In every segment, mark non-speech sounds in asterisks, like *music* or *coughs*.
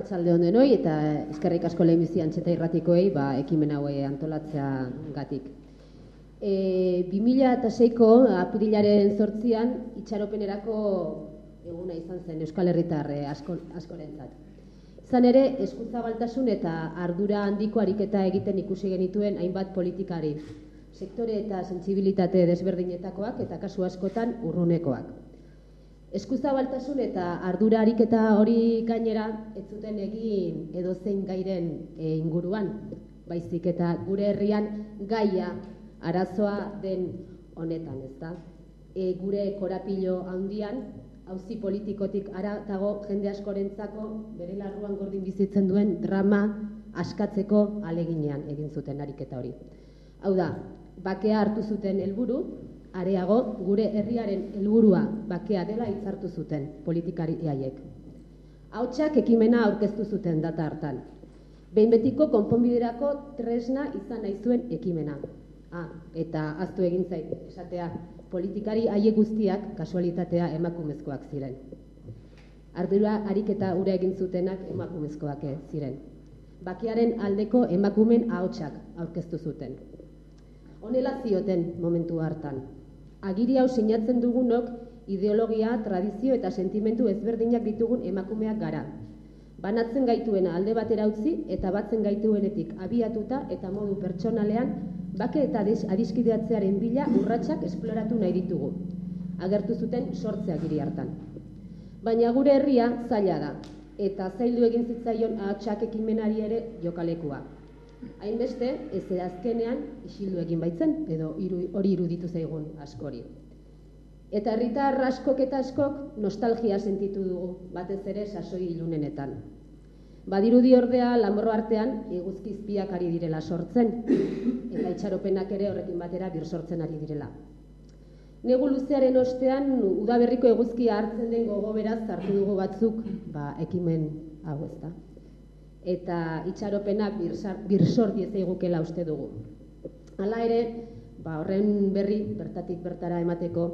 arratsalde on denoi eta eskerrik asko lehenbizi antxeta irratikoei ba, ekimen haue antolatzea gatik. E, 2006ko aprilaren sortzian itxaropenerako eguna izan zen Euskal Herritar asko, askorentzat. Izan ere, eskuntza baltasun eta ardura handiko ariketa egiten ikusi genituen hainbat politikari, sektore eta sentsibilitate desberdinetakoak eta kasu askotan urrunekoak. Eskuzabaltasun eta ardura ariketa hori gainera ez zuten egin edozein gairen e, inguruan, baizik eta gure herrian gaia arazoa den honetan, ezta? E, gure korapilo handian, hauzi politikotik aratago jende askorentzako bere larruan gordin bizitzen duen drama askatzeko aleginean egin zuten ariketa hori. Hau da, bakea hartu zuten helburu, areago gure herriaren helburua bakea dela hitzartu zuten politikari haiek. Hautsak ekimena aurkeztu zuten data hartan. Behin betiko konponbiderako tresna izan nahi zuen ekimena. Ah, eta aztu egin zait, esatea, politikari haiek guztiak kasualitatea emakumezkoak ziren. Ardura ariketa ure egin zutenak emakumezkoak ziren. Bakearen aldeko emakumen ahotsak aurkeztu zuten. Honela zioten momentu hartan, agiri hau sinatzen dugunok ideologia, tradizio eta sentimentu ezberdinak ditugun emakumeak gara. Banatzen gaituen alde batera utzi eta batzen gaituenetik abiatuta eta modu pertsonalean bake eta adiskideatzearen bila urratsak esploratu nahi ditugu. Agertu zuten sortzea giri hartan. Baina gure herria zaila da eta zaildu egin zitzaion ahatsak ekimenari ere jokalekua. Hainbeste, ez azkenean isildu egin baitzen, edo hori iruditu zaigun askori. Eta herritar askok eta askok nostalgia sentitu dugu, batez ere sasoi ilunenetan. Badirudi ordea lamorro artean eguzkizpiak ari direla sortzen, eta itxaropenak ere horrekin batera bir sortzen ari direla. Negu luzearen ostean, udaberriko eguzkia hartzen den gogo beraz hartu dugu batzuk, ba, ekimen hau ez da eta itxaropena birsor diezaigukela uste dugu. Hala ere, ba, horren berri bertatik bertara emateko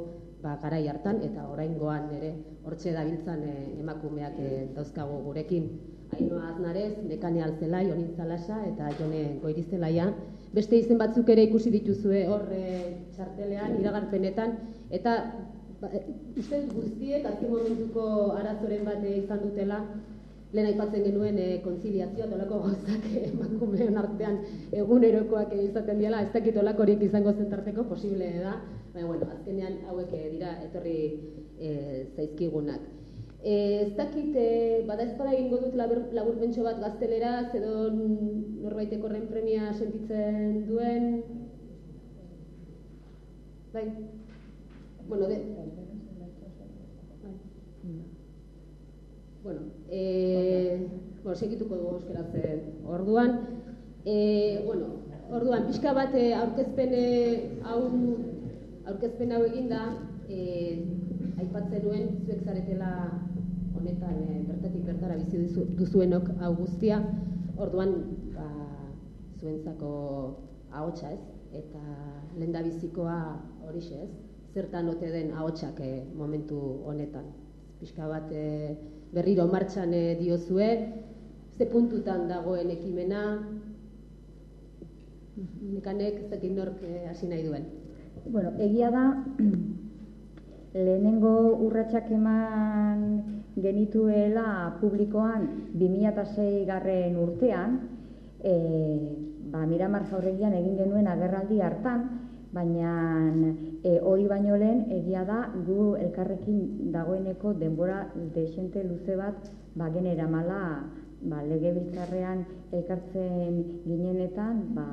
ba, garai hartan eta oraingoan ere hortxe dabiltzan e, emakumeak e, dauzkagu gurekin. Ainoa aznarez, nekane altzelai, onin zalasa eta jone goirizelaia. Beste izen batzuk ere ikusi dituzue hor e, txartelean, iragarpenetan, eta ba, uste guztiek azken momentuko arazoren bat izan dutela, lehen aipatzen genuen e, konziliazioa tolako gauzak eh, emakumeon artean egunerokoak izaten diela, ez dakit horiek izango zentarteko posible da, baina bueno, azkenean hauek eh, dira etorri e, zaizkigunak. E, ez dakit, e, bada ezpada egingo dut labur, labur bat gaztelera, edo norbaiteko horren premia sentitzen duen, bai, bueno, de, Bueno, e, bueno, segituko dugu euskeratzen orduan. E, bueno, orduan, pixka bat eh, aurkezpen hau aurkezpen hau eginda, e, aipatzen duen zuek zaretela honetan e, bertatik bertara bizi duzuenok hau guztia, orduan ba, zuentzako ahotsa ez, eta lenda bizikoa horixe ez, zertan ote den ahotsak e, momentu honetan. Pixka bat e, berriro martxan e, diozue, ze puntutan dagoen ekimena, nekanek zekin nork eh, hasi nahi duen. Bueno, egia da, *clears throat* lehenengo urratsak eman genituela publikoan 2006 garren urtean, e, ba, Miramar Jauregian egin genuen agerraldi hartan, baina e, hori baino lehen egia da gu elkarrekin dagoeneko denbora desente luze bat ba genera mala ba legebiltzarrean elkartzen ginenetan ba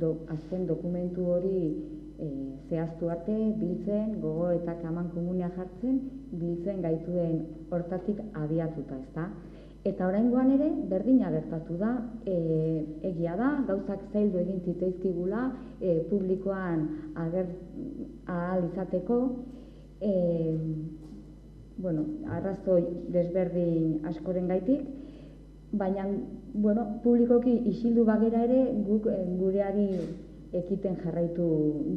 do, azken dokumentu hori e, zehaztu arte biltzen gogo eta kaman komunia jartzen biltzen gaituen hortatik abiatuta ezta Eta oraingoan ere berdina gertatu da, e, egia da, gauzak zaildu egin zitzaizkigula e, publikoan ager ahal izateko, e, bueno, arrazoi desberdin askoren gaitik, baina bueno, publikoki isildu bagera ere guk e, gureari ekiten jarraitu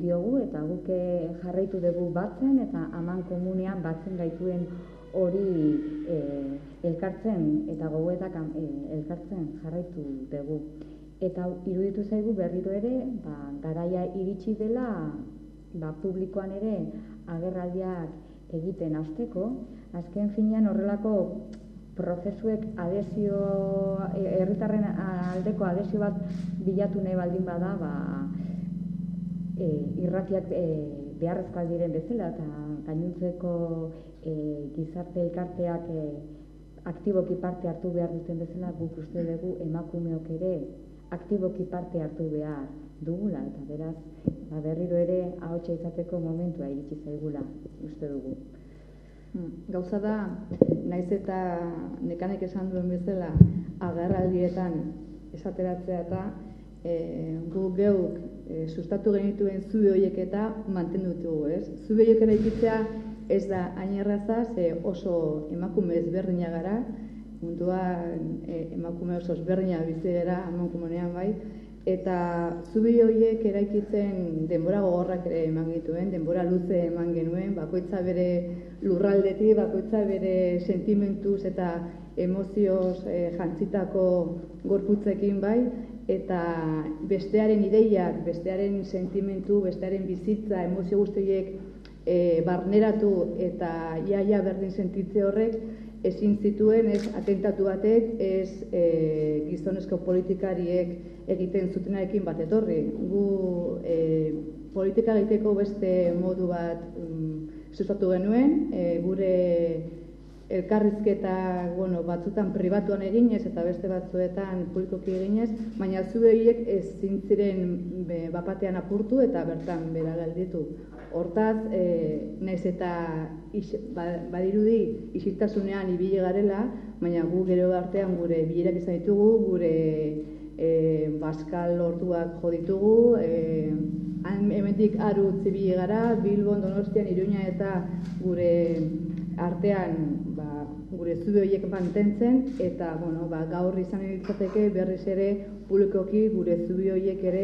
diogu eta guk jarraitu dugu batzen eta aman komunean batzen gaituen hori e, elkartzen eta gogoetak e, elkartzen jarraitu dugu. Eta iruditu zaigu berriro ere, ba, garaia iritsi dela ba, publikoan ere agerraldiak egiten hasteko, azken finean horrelako prozesuek adesio, e, herritarren aldeko adesio bat bilatu nahi baldin bada, ba, e, irratiak e, beharrezkoa diren bezala eta gainuntzeko e, gizarte elkarteak e, aktiboki parte hartu behar duten bezala guk uste dugu emakumeok ere aktiboki parte hartu behar dugula eta beraz ba, berriro ere ahotsa izateko momentua iritsi zaigula uste dugu. Hmm, gauza da, naiz eta nekanek esan duen bezala agarraldietan esateratzea eta e, gu geuk e, sustatu genituen zube horiek eta mantendu dugu, ez? Zube horiek eraikitzea ez da hain erraza, ze oso emakume ezberdina gara, mundua e, emakume oso ezberdina bizi gara, emakumenean bai, eta zubi horiek eraikitzen denbora gogorrak ere eman gituen, denbora luze eman genuen, bakoitza bere lurraldetik, bakoitza bere sentimentuz eta emozioz e, jantzitako gorputzekin bai, eta bestearen ideiak, bestearen sentimentu, bestearen bizitza, emozio guztiek e, barneratu eta iaia berdin sentitze horrek, ezin zituen ez atentatu batek, ez e, gizonezko politikariek egiten zutenarekin bat etorri. Gu e, politika egiteko beste modu bat um, sustatu genuen, e, gure elkarrizketa bueno, batzutan pribatuan eginez eta beste batzuetan publikoki eginez, baina zube horiek ez zintziren bapatean apurtu eta bertan bera galditu. Hortaz, e, naiz eta is, ba, badirudi isiltasunean ibile garela, baina gu gero artean gure bilerak izan ditugu, gure e, baskal orduak jo ditugu, e, hemendik aru zibile gara, Bilbon, Donostian, Iruña eta gure artean gure zube horiek mantentzen, eta bueno, ba, gaur izan ditzateke berriz ere publikoki gure zube horiek ere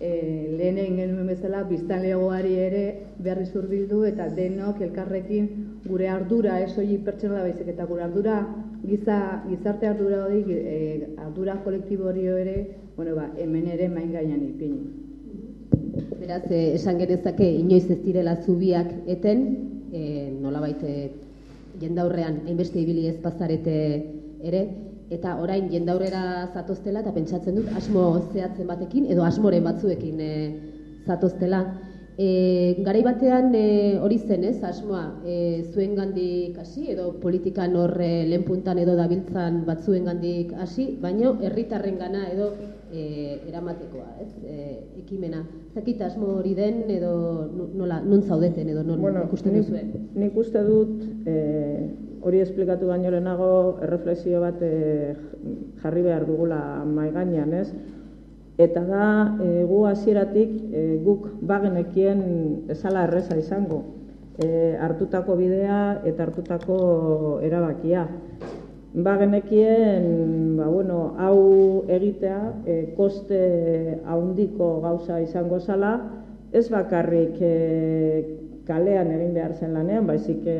e, lehen egin genuen bezala biztan legoari ere berri zurbildu eta denok elkarrekin gure ardura ez hori pertsonala baizik eta gure ardura giza, gizarte ardura hori e, ardura kolektibo hori ere bueno, ba, hemen ere main gainan ipini. Beraz, eh, esan genezake inoiz ez direla zubiak eten, eh, nola baite jendaurrean hainbeste ibili ez bazarete ere, eta orain jendaurrera zatoztela eta pentsatzen dut asmo zehatzen batekin edo asmoren batzuekin e, zatoztela. E, garai batean e, hori zen ez, asmoa, e, zuen gandik hasi edo politikan hor e, lehenpuntan edo dabiltzan batzuen gandik hasi, baino herritarren gana edo e, eramatekoa, ez, e, ekimena. Zakit asmo hori den edo nola, nun zaudeten edo non bueno, ikusten duzuen? Nik uste dut, e, hori esplikatu baino lehenago erreflexio bat e, jarri behar dugula mai gainean, ez? Eta da e, gu hasieratik e, guk bagenekien esala erreza izango. E, hartutako bidea eta hartutako erabakia. Bagenekien, ba, bueno, hau egitea, e, koste haundiko gauza izango zala, ez bakarrik e, kalean egin behar zen lanean, baizik e,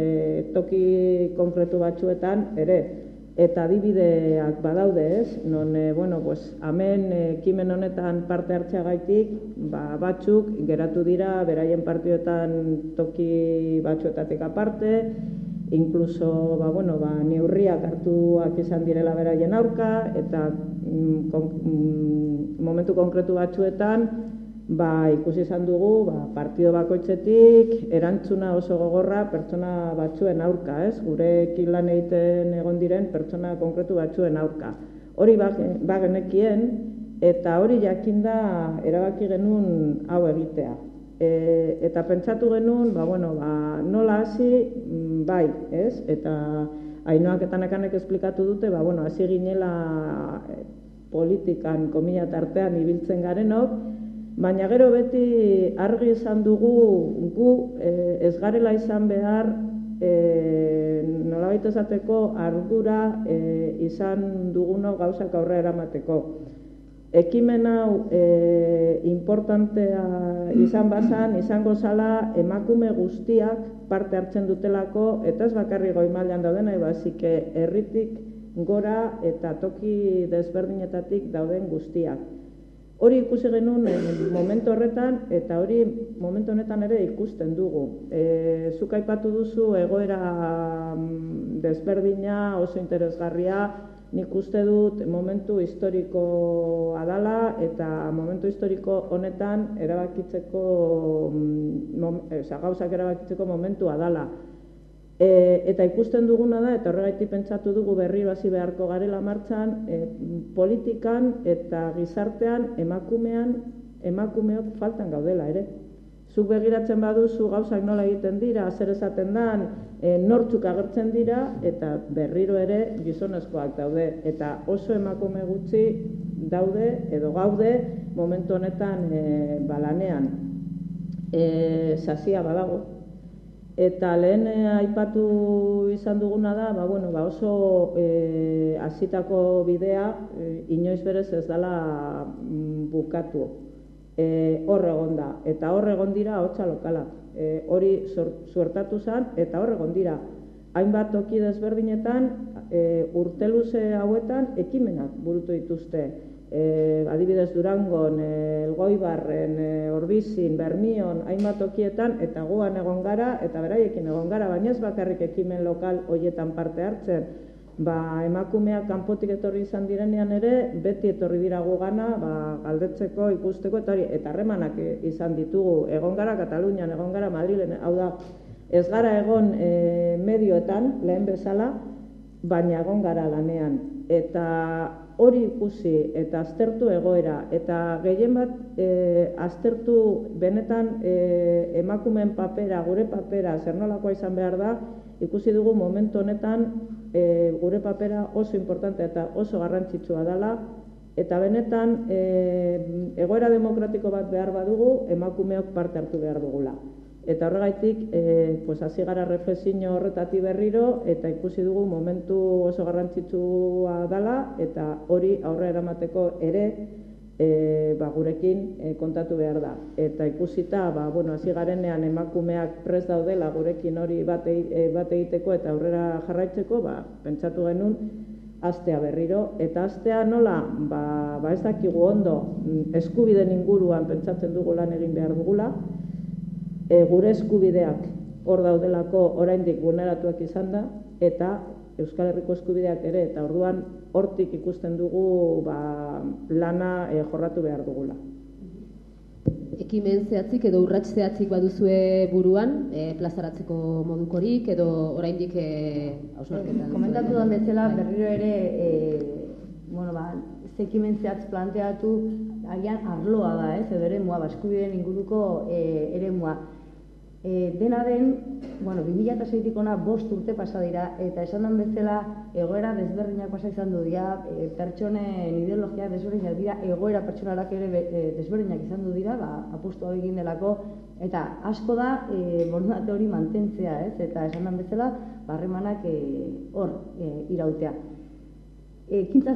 toki konkretu batzuetan ere eta adibideak badaude, ez? Non e, bueno, pues hemen ekimen honetan parte hartzea gaitik, ba, batzuk geratu dira beraien partioetan toki batzuetatik aparte, incluso ba, bueno, ba, neurriak hartuak izan direla beraien aurka eta mm, mm, momentu konkretu batzuetan ba, ikusi izan dugu ba, partido bakoitzetik erantzuna oso gogorra pertsona batzuen aurka, ez? Gure lan egiten egon diren pertsona konkretu batzuen aurka. Hori bagenekien eta hori jakinda erabaki genuen hau egitea. E, eta pentsatu genuen, ba, bueno, ba, nola hasi, mm, bai, ez? Eta hainoak eta nekanek esplikatu dute, ba, bueno, hasi ginela eh, politikan, komila tartean ibiltzen garenok, Baina gero beti argi izan dugu gu e, ez garela izan behar e, nolabait esateko ardura e, izan duguno gauzak aurre eramateko. Ekimen hau e, importantea izan bazan, izango zala emakume guztiak parte hartzen dutelako, eta ez bakarri goi mailan daudena, ebazike herritik gora eta toki desberdinetatik dauden guztiak. Hori ikusi genuen e, momentu horretan, eta hori momentu honetan ere ikusten dugu. E, zuk aipatu duzu egoera mm, desberdina, oso interesgarria, nik uste dut momentu historiko adala eta momentu historiko honetan erabakitzeko mm, mom, gauzak erabakitzeko momentu adala. E, eta ikusten duguna da, eta horregaitik pentsatu dugu berri hasi beharko garela martxan, e, politikan eta gizartean emakumean emakumeok faltan gaudela ere zuk begiratzen baduzu gauzak nola egiten dira, zer esaten dan, e, nortzuk agertzen dira, eta berriro ere gizonezkoak daude. Eta oso emakume gutxi daude, edo gaude, momentu honetan e, balanean. E, sasia badago. Eta lehen e, aipatu izan duguna da, ba, bueno, ba oso e, hasitako bidea, e, inoiz berez ez dela mm, bukatu e, hor egon da. Eta hor egon dira hotza lokala. E, hori suertatu zen, eta hor egon dira. Hainbat toki desberdinetan, e, urteluze hauetan, ekimenak burutu dituzte. E, adibidez Durangon, e, Elgoibarren, e, Orbizin, Bermion, hainbat tokietan, eta guan egon gara, eta beraiekin egon gara, baina ez bakarrik ekimen lokal hoietan parte hartzen, ba, emakumeak kanpotik etorri izan direnean ere, beti etorri dira gana, ba, galdetzeko, ikusteko, eta hori, eta harremanak izan ditugu, egon gara Katalunian, egon gara Madrilen, hau da, ez gara egon e, medioetan, lehen bezala, baina egon gara lanean. Eta hori ikusi, eta aztertu egoera, eta gehien bat, e, aztertu benetan e, emakumeen papera, gure papera, zer nolakoa izan behar da, ikusi dugu momentu honetan e, gure papera oso importante eta oso garrantzitsua dela eta benetan e, egoera demokratiko bat behar badugu emakumeok parte hartu behar dugula. Eta horregaitik, e, pues, hasi gara reflexio horretati berriro, eta ikusi dugu momentu oso garrantzitsua dela, eta hori aurre eramateko ere, e, ba, gurekin e, kontatu behar da. Eta ikusita, ba, bueno, hasi garenean emakumeak pres daudela gurekin hori bate, bate egiteko eta aurrera jarraitzeko, ba, pentsatu genuen, astea berriro. Eta astea nola, ba, ba ez dakigu ondo, mm, eskubiden inguruan pentsatzen dugu lan egin behar dugula, e, gure eskubideak hor daudelako oraindik vulneratuak izan da, eta Euskal Herriko eskubideak ere, eta orduan hortik ikusten dugu ba, lana e, jorratu behar dugula. Ekimen zehatzik edo urrats zehatzik baduzue buruan, e, plazaratzeko modukorik edo oraindik e, hausnarketan? Komentatu da bezala berriro ere e, bueno, ba, ekimen zehatz planteatu agian arloa da, ez, edo ere mua, baskubideen inguruko e, ere mua. E, dena den, bueno, 2006-tik ona bost urte pasa dira, eta esan den bezala egoera desberdinak pasa izan du dira, e, pertsonen ideologia desberdinak dira, egoera pertsonalak ere e, desberdinak izan du dira, ba, apustu egin delako, eta asko da e, borondate hori mantentzea, ez? eta esan den bezala, barremanak e, hor e, irautea. E, kintza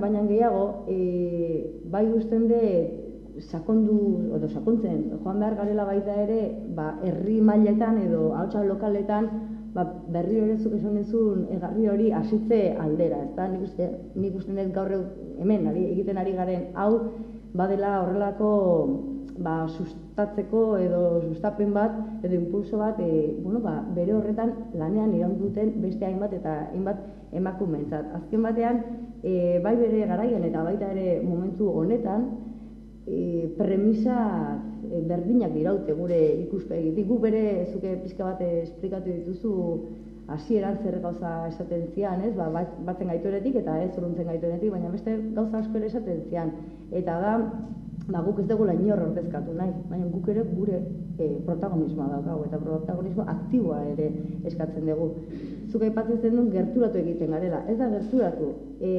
baina gehiago, e, bai de, sakondu edo sakontzen joan behar garela baita ere, ba herri mailetan edo ahotsa lokaletan ba berri ere zuk esan dizun egarri hori hasitze aldera, ezta? Nik uste nik uste dut gaur hemen ari egiten ari garen hau badela horrelako ba, sustatzeko edo sustapen bat edo impulso bat e, bueno, ba, bere horretan lanean iraun duten beste hainbat eta hainbat emakumeentzat. Azken batean, e, bai bere garaian eta baita ere momentu honetan, e, premisa e, berdinak diraute gure ikuspegitik. Gu bere zuke pizka bat esplikatu dituzu hasieran zer gauza esaten zian, ez? Ba, batzen gaituenetik eta ez uruntzen gaituenetik, baina beste gauza asko ere esaten zian. Eta da, ba, guk ez dugu inor ordezkatu nahi, baina guk ere gure e, protagonismoa daukagu eta protagonismo aktiboa ere eskatzen dugu. Zuk aipatzen duen gerturatu egiten garela. Ez da gerturatu, e,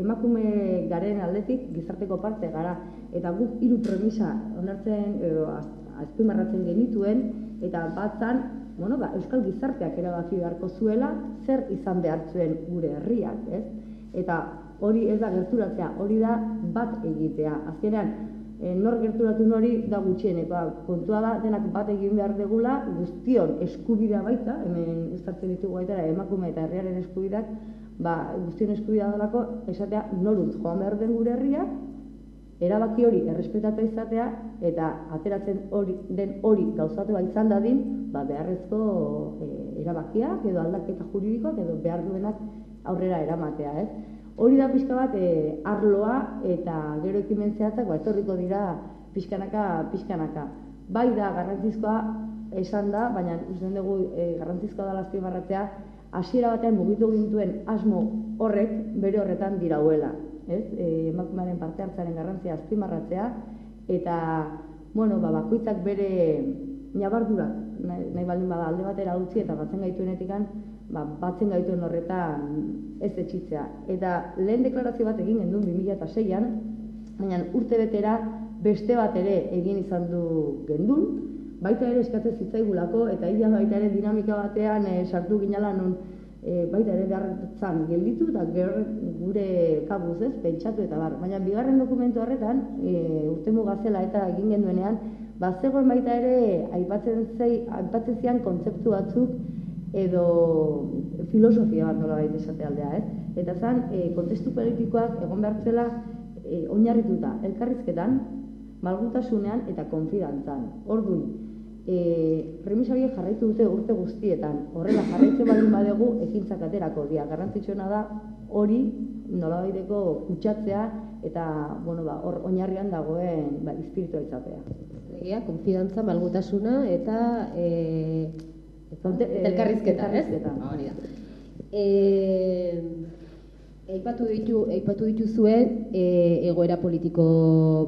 emakume garen aldetik gizarteko parte gara eta guk hiru premisa onartzen edo azpimarratzen genituen eta batzan, bueno, ba, euskal gizarteak erabaki beharko zuela zer izan behar zuen gure herriak, ez? Eta hori ez da gerturatzea, hori da bat egitea. Azkenean, e, nor gerturatu nori da gutxieneko. Kontua da, denak bat egin behar degula, guztion eskubidea baita, hemen estartzen ditugu baita, emakume eta herriaren eskubideak, ba, guztion eskubidea dalako, esatea, noruntz joan behar den gure herriak, erabaki hori errespetatu izatea eta ateratzen hori den hori gauzatu izan dadin, ba beharrezko e, erabakiak edo aldaketa juridikoak edo behar duenak aurrera eramatea, ez? Hori da pixka bat e, arloa eta gero ekimen zehatzak ba etorriko dira pixkanaka pixkanaka. Bai da garrantzizkoa esan da, baina usten dugu e, garrantzizkoa da azpimarratzea hasiera batean mugitu gintuen asmo horrek bere horretan dirauela ez? E, emakumearen parte hartzaren garrantzia azpimarratzea eta bueno, ba bakoitzak bere nabardurak nahi, nahi baldin bada alde batera utzi eta batzen gaituenetikan ba batzen gaituen horretan ez etxitzea. Eta lehen deklarazio bat egin gendun 2006an, baina urte betera beste bat ere egin izan du gendun, baita ere eskatzen zitzaigulako eta ia baita ere dinamika batean e, sartu ginala non e, baita ere beharretzen gelditu eta gure kabuz ez, pentsatu eta bar. Baina bigarren dokumentu horretan, e, urte mugazela eta egin genduenean, bazegoen baita ere aipatzen, zei, aipatzen zian kontzeptu batzuk edo filosofia bat nola baita esate aldea, ez? Eta zan, e, kontestu politikoak egon behartzela e, oinarrituta elkarrizketan, malgutasunean eta konfidantzan. Orduan, e, premisa horiek jarraitu dute urte guztietan. Horrela jarraitzen baldin badegu ekintzak aterako dia. Garrantzitsuena da hori nolabaiteko kutsatzea eta bueno, ba, hor oinarrian dagoen ba, espiritua izatea. Egia, konfidantza, malgutasuna eta e, Zonte, e, elkarrizketa, ez? Hori da. E, Eipatu ditu eipatu dituzue e, egoera politiko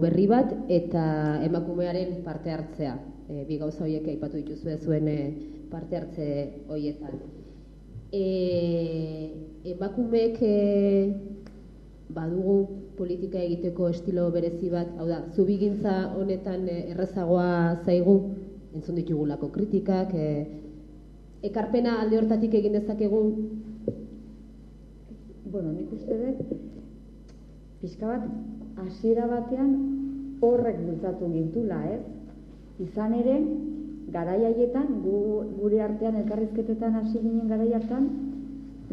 berri bat eta emakumearen parte hartzea e, bi gauza horiek aipatu dituzue zuen e, parte hartze horietan. E, emakumeek e, badugu politika egiteko estilo berezi bat, hau da, zubigintza honetan errezagoa zaigu, entzun ditugulako kritikak, e, ekarpena alde hortatik egin dezakegu? Bueno, nik uste dut, pixka bat, hasiera batean horrek bultzatu gintula, ez? Izan ere, garai haietan, gu, gure artean elkarrizketetan hasi ginen garai hartan,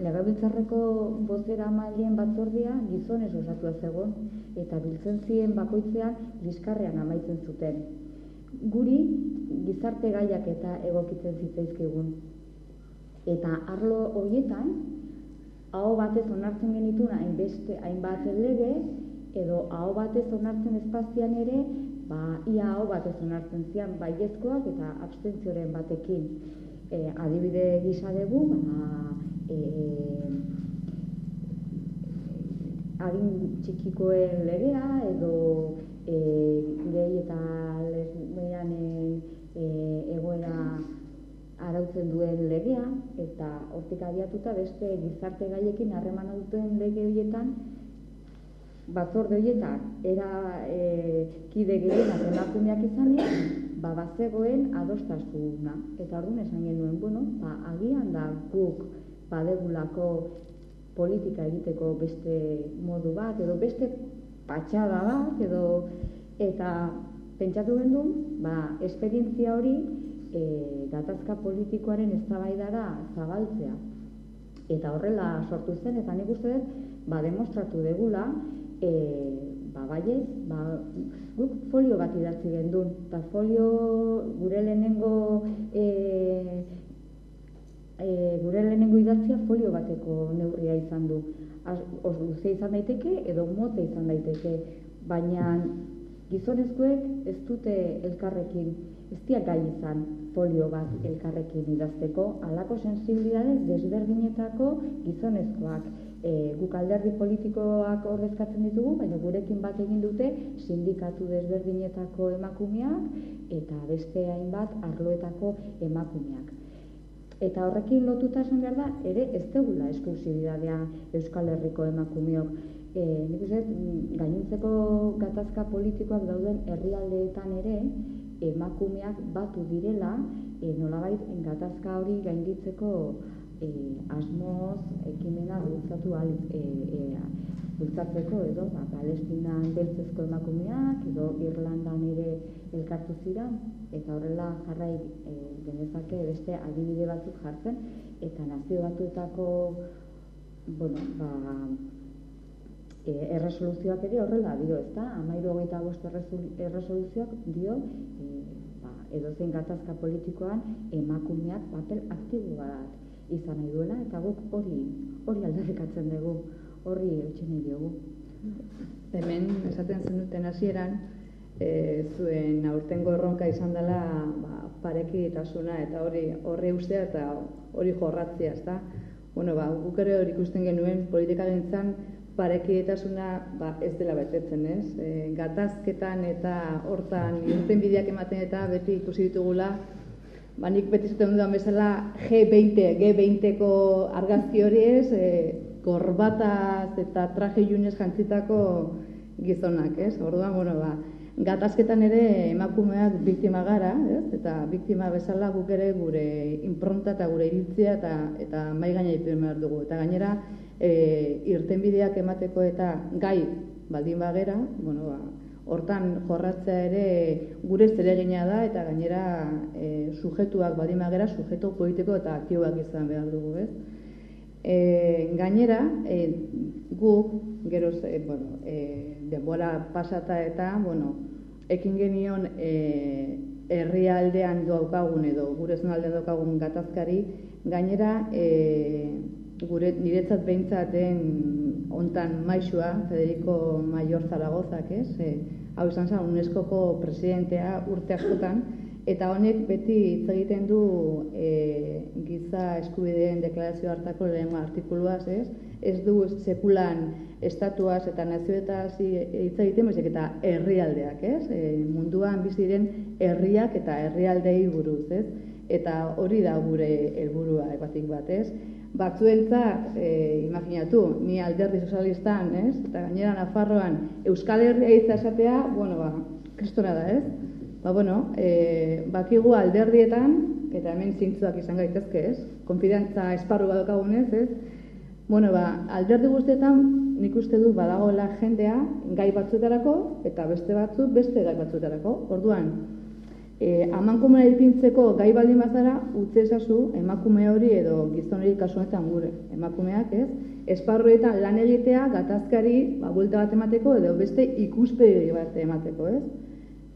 legabiltzarreko bozera mailen batzordia gizonez osatu zegoen eta biltzen ziren bakoitzean liskarrean amaitzen zuten. Guri gizarte gaiak eta egokitzen zitzaizkigun. Eta arlo horietan, hau batez onartzen genituna hainbeste hainbat lege edo hau batez onartzen espazian ere ba, ia hau bat ez onartzen zian baiezkoak eta abstentzioren batekin. E, adibide gisa dugu, ba, e, adin txikikoen legea edo e, gehi eta lesbian e, egoera arautzen duen legea eta hortik abiatuta beste gizarte gaiekin harremana duten lege horietan batzorde horietan era e, kide gehienak emakumeak izanik, ba bazegoen adostasuna. Eta orduan esan genuen, bueno, ba agian da guk badegulako politika egiteko beste modu bat edo beste patxada bat edo eta pentsatu genuen, ba esperientzia hori e, gatazka politikoaren eztabaidara zabaltzea. Eta horrela sortu zen, eta nik uste dut, ba, demostratu degula, e, ba, baiez, ba, guk folio bat idatzi gendun, eta folio gure lehenengo e, e, gure lehenengo idatzia folio bateko neurria izan du. Os izan daiteke edo mote izan daiteke, baina gizonezkoek ez dute elkarrekin, ez diak gai izan folio bat elkarrekin idazteko, alako sensibilidade desberdinetako gizonezkoak e, guk alderdi politikoak ordezkatzen ditugu, baina gurekin bat egin dute sindikatu desberdinetako emakumeak eta beste hainbat arloetako emakumeak. Eta horrekin lotuta esan behar da, ere ez degula esklusibidadea Euskal Herriko emakumeok. E, nik uste, gainuntzeko gatazka politikoak dauden herrialdeetan ere, emakumeak batu direla, e, nolabait gatazka hori gainditzeko e, asmoz ekimena bultzatu al e, e, bultzatzeko edo ba, Palestinan beltzezko emakumeak edo Irlandan ere elkartu ziren eta horrela jarrai e, genezake beste adibide batzuk jartzen eta nazio batuetako bueno, ba, e, erresoluzioak ere horrela dio, ezta? Amairu hogeita bost erresoluzioak dio e, ba, edozein gatazka politikoan emakumeak papel aktibo bat izan nahi duela eta guk hori hori aldarrikatzen dugu horri eutxen diogu. Hemen, esaten zenuten hasieran, e, zuen aurtengo erronka izan dela ba, pareki eta hori horri ustea eta hori jorratzea, ezta? Bueno, ba, guk ere hori ikusten genuen politika gintzan pareki ba, ez dela betetzen, ez? E, gatazketan eta hortan irten bideak ematen eta beti ikusi ditugula Ba, nik beti zuten dudan bezala G20, G20ko argazki hori ez, e, gorbataz eta traje junez jantzitako gizonak, ez? Orduan, bueno, ba, gatazketan ere emakumeak biktima gara, ez? Eta biktima bezala guk ere gure impronta eta gure iritzia eta eta mai gaina behar dugu. Eta gainera, e, irtenbideak emateko eta gai baldin bagera, bueno, ba, hortan jorratzea ere gure zeregina da eta gainera e, sujetuak baldin bagera, sujetu politiko eta aktiboak izan behar dugu, ez? E, gainera, e, guk, gero, e, bueno, e, denbora pasata eta, bueno, ekin genion e, herrialdean daukagun edo gure zonaldean daukagun gatazkari, gainera, e, gure niretzat behintzen ontan maixua, Federico Mayor Zaragozak, ez? E, hau izan zen, UNESCO-ko presidentea urte askotan, Eta honek beti hitz egiten du e, giza eskubideen deklarazio hartako lehen artikuluaz, ez? Ez du sekulan estatuaz eta nazioetaz hitz egiten, bezik eta herrialdeak, ez? E, munduan bizi diren herriak eta herrialdei buruz, ez? Eta hori da gure helburua ebatik bat, ez? Batzuentzat, e, imaginatu, ni alderdi sozialistan, ez? Eta gainera Nafarroan Euskal Herria hitza esatea, bueno, ba, kristona da, ez? Ba, bueno, e, bakigu alderdietan, eta hemen zintzuak izan gaitezke, ez? Konfidantza esparru badokagunez, ez? Bueno, ba, alderdi guztietan nik uste du badagoela jendea gai batzuetarako eta beste batzu beste gai batzuetarako. Orduan, e, amankumena ipintzeko gai baldin bazara, utze ezazu emakume hori edo gizon hori kasuanetan gure. Emakumeak, ez? Esparruetan lan egitea gatazkari ba, buelta bat emateko edo beste ikuspegi bat emateko, ez?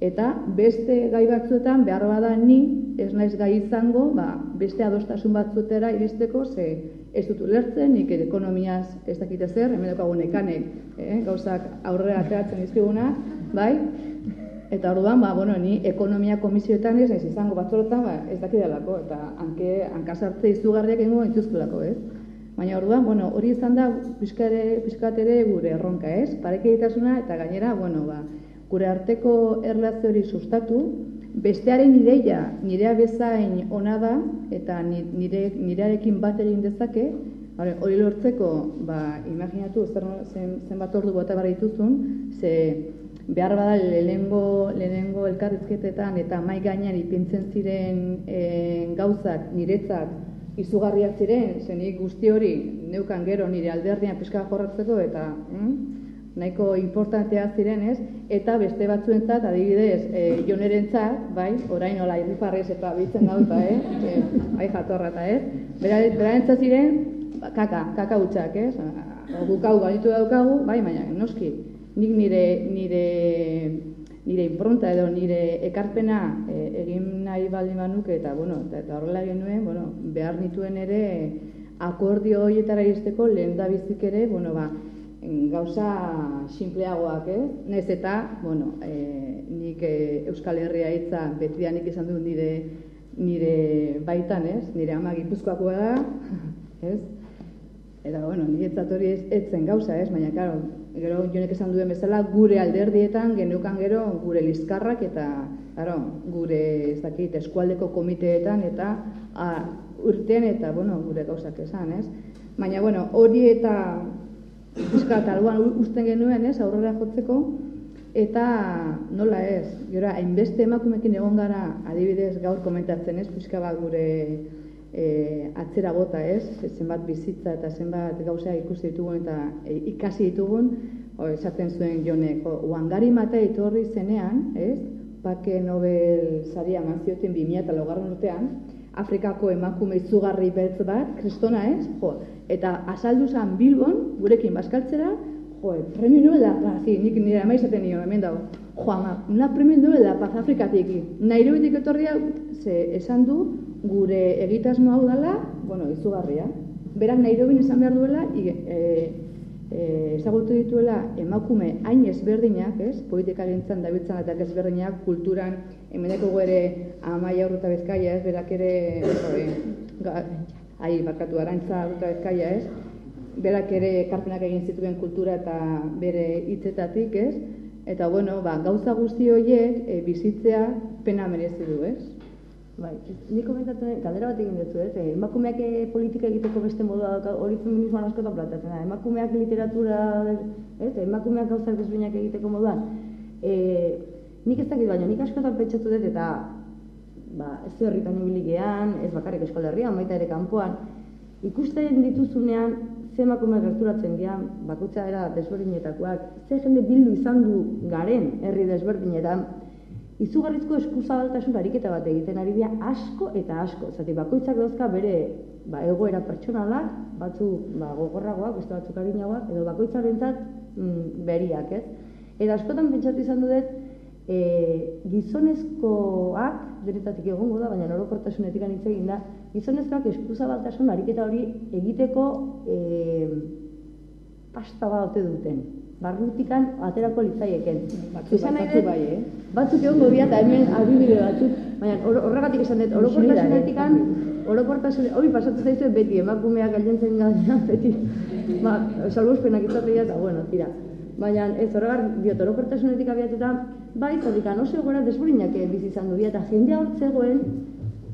Eta beste gai batzuetan behar bada ni ez naiz gai izango, ba, beste adostasun batzuetera iristeko ze ez dut ulertzen, nik ekonomiaz ez dakite zer, hemen daukagun ekanek, eh, gauzak aurrera ateratzen dizkiguna, bai? Eta orduan, ba, bueno, ni ekonomia komisioetan ez naiz izango batzorotan, ba, ez dakidalako, eta hanke, hankasartze izugarriak egingo dituzkelako, ez? Baina orduan, bueno, hori izan da pizkatere gure erronka, ez? Parekeitasuna eta gainera, bueno, ba, gure arteko erlazio hori sustatu, bestearen ideia nirea bezain ona da eta nire nirearekin bat egin dezake, hori lortzeko, ba, imaginatu zer zen zenbat ordu bota bar dituzun, ze behar bada lehenengo lehenengo elkarrizketetan eta mai gainean ipintzen ziren e, gauzak niretzat izugarriak ziren, zenik guzti hori neukan gero nire alderdian pizka jorratzeko eta mm, nahiko importantea zirenez, eta beste batzuentzat, adibidez, e, jonerentzat, bai, orain hola irrifarrez eta bitzen gauta, eh? *laughs* E, bai jatorra eta ez. Bera, bera ziren, kaka, kaka utxak, ez? Gukau gaitu daukagu, bai, baina, noski, nik nire, nire, nire impronta edo nire ekarpena e, egin nahi baldin banuke, eta, bueno, eta, eta horrela genuen, bueno, behar nituen ere, akordio horietara izteko lehen da bizik ere, bueno, ba, gauza sinpleagoak, eh? Nez eta, bueno, e, nik e, Euskal Herria hitza betidanik izan du nire nire baitan, ez? Nire ama Gipuzkoakoa da, *laughs* ez? Eta, bueno, nire hori ez etzen gauza, ez? Baina, claro, gero jonek esan duen bezala, gure alderdietan genukan gero gure lizkarrak eta, claro, gure, ez dakit, eskualdeko komiteetan eta a, urtean eta, bueno, gure gauzak esan, ez? Baina, bueno, hori eta Euskal Taluan usten genuen, ez, aurrera jotzeko, eta nola ez, gora, hainbeste emakumekin egon gara, adibidez gaur komentatzen ez, pixka bat gure e, atzera bota ez, zenbat bizitza eta zenbat gauza ikusi ditugun eta e, ikasi ditugun, o, esaten zuen jonek, uangari mata etorri zenean, ez, pake Nobel saria manzioten 2000 eta logarren urtean, Afrikako emakume izugarri beltz bat, kristona ez, jo, eta azaldu zan Bilbon, gurekin bazkaltzera, jo, premio Nobel da paz, nik nire ama izaten nio, hemen dago, jo, ama, una premio Nobel da paz Afrikatik, nahi etorri hau, ze esan du, gure egitasmo hau dela, bueno, izugarria. Berak nahi esan behar duela, e, e, ezagutu dituela emakume hain ezberdinak, ez? Politika gintzen dabiltzan eta ezberdinak, kulturan, emeneko ere amaia urruta bezkaia, ez? Berak ere, e, ai, barkatu, arantza urruta bezkaia, ez? Berak ere karpenak egin zituen kultura eta bere hitzetatik, ez? Eta, bueno, ba, gauza guzti horiek e, bizitzea pena merezi du, ez? Bai, ni komentatu galdera bat egin dut, ez? Emakumeak eh, politika egiteko beste modua da, hori feminismoan askotan plantatzen da. Emakumeak literatura, ez? Emakumeak gauzak desbinak egiteko moduan. Eh, nik ez dakit baina, nik askotan pentsatu dut eta ba, ez herritan ibiligean, ez bakarrik eskola herrian, baita ere kanpoan, ikusten dituzunean ze emakume gerturatzen dian, bakutsa era desberdinetakoak, ze jende bildu izan du garen herri desberdinetan, izugarrizko eskuzabaltasun ariketa bat egiten ari dira asko eta asko. Zati, bakoitzak dauzka bere ba, egoera pertsonalak, batzu ba, gogorragoak, beste batzuk arinagoak, edo bakoitzarentzat mm, beriak, ez? Eta askotan pentsatu izan dut, e, gizonezkoak, deretatik egongo da, baina orokortasunetik anitze egin da, gizonezkoak eskuzabaltasun ariketa hori egiteko e, pasta bat duten barrutikan aterako litzaieken. Batzu, batzu bai, eh? Batzuk egon godia eta hemen adibide batzuk, baina horregatik esan dut, orokortasunetik an, orokortasun, hori pasatu zaizu beti, emakumeak aldentzen gainean, beti, ba, salbospenak izatea eta, bueno, tira. Baina ez horregar, diot, orokortasunetik abiatuta, bai, zatik, oso egora desburinak bizi izan du, eta jendea hor zegoen,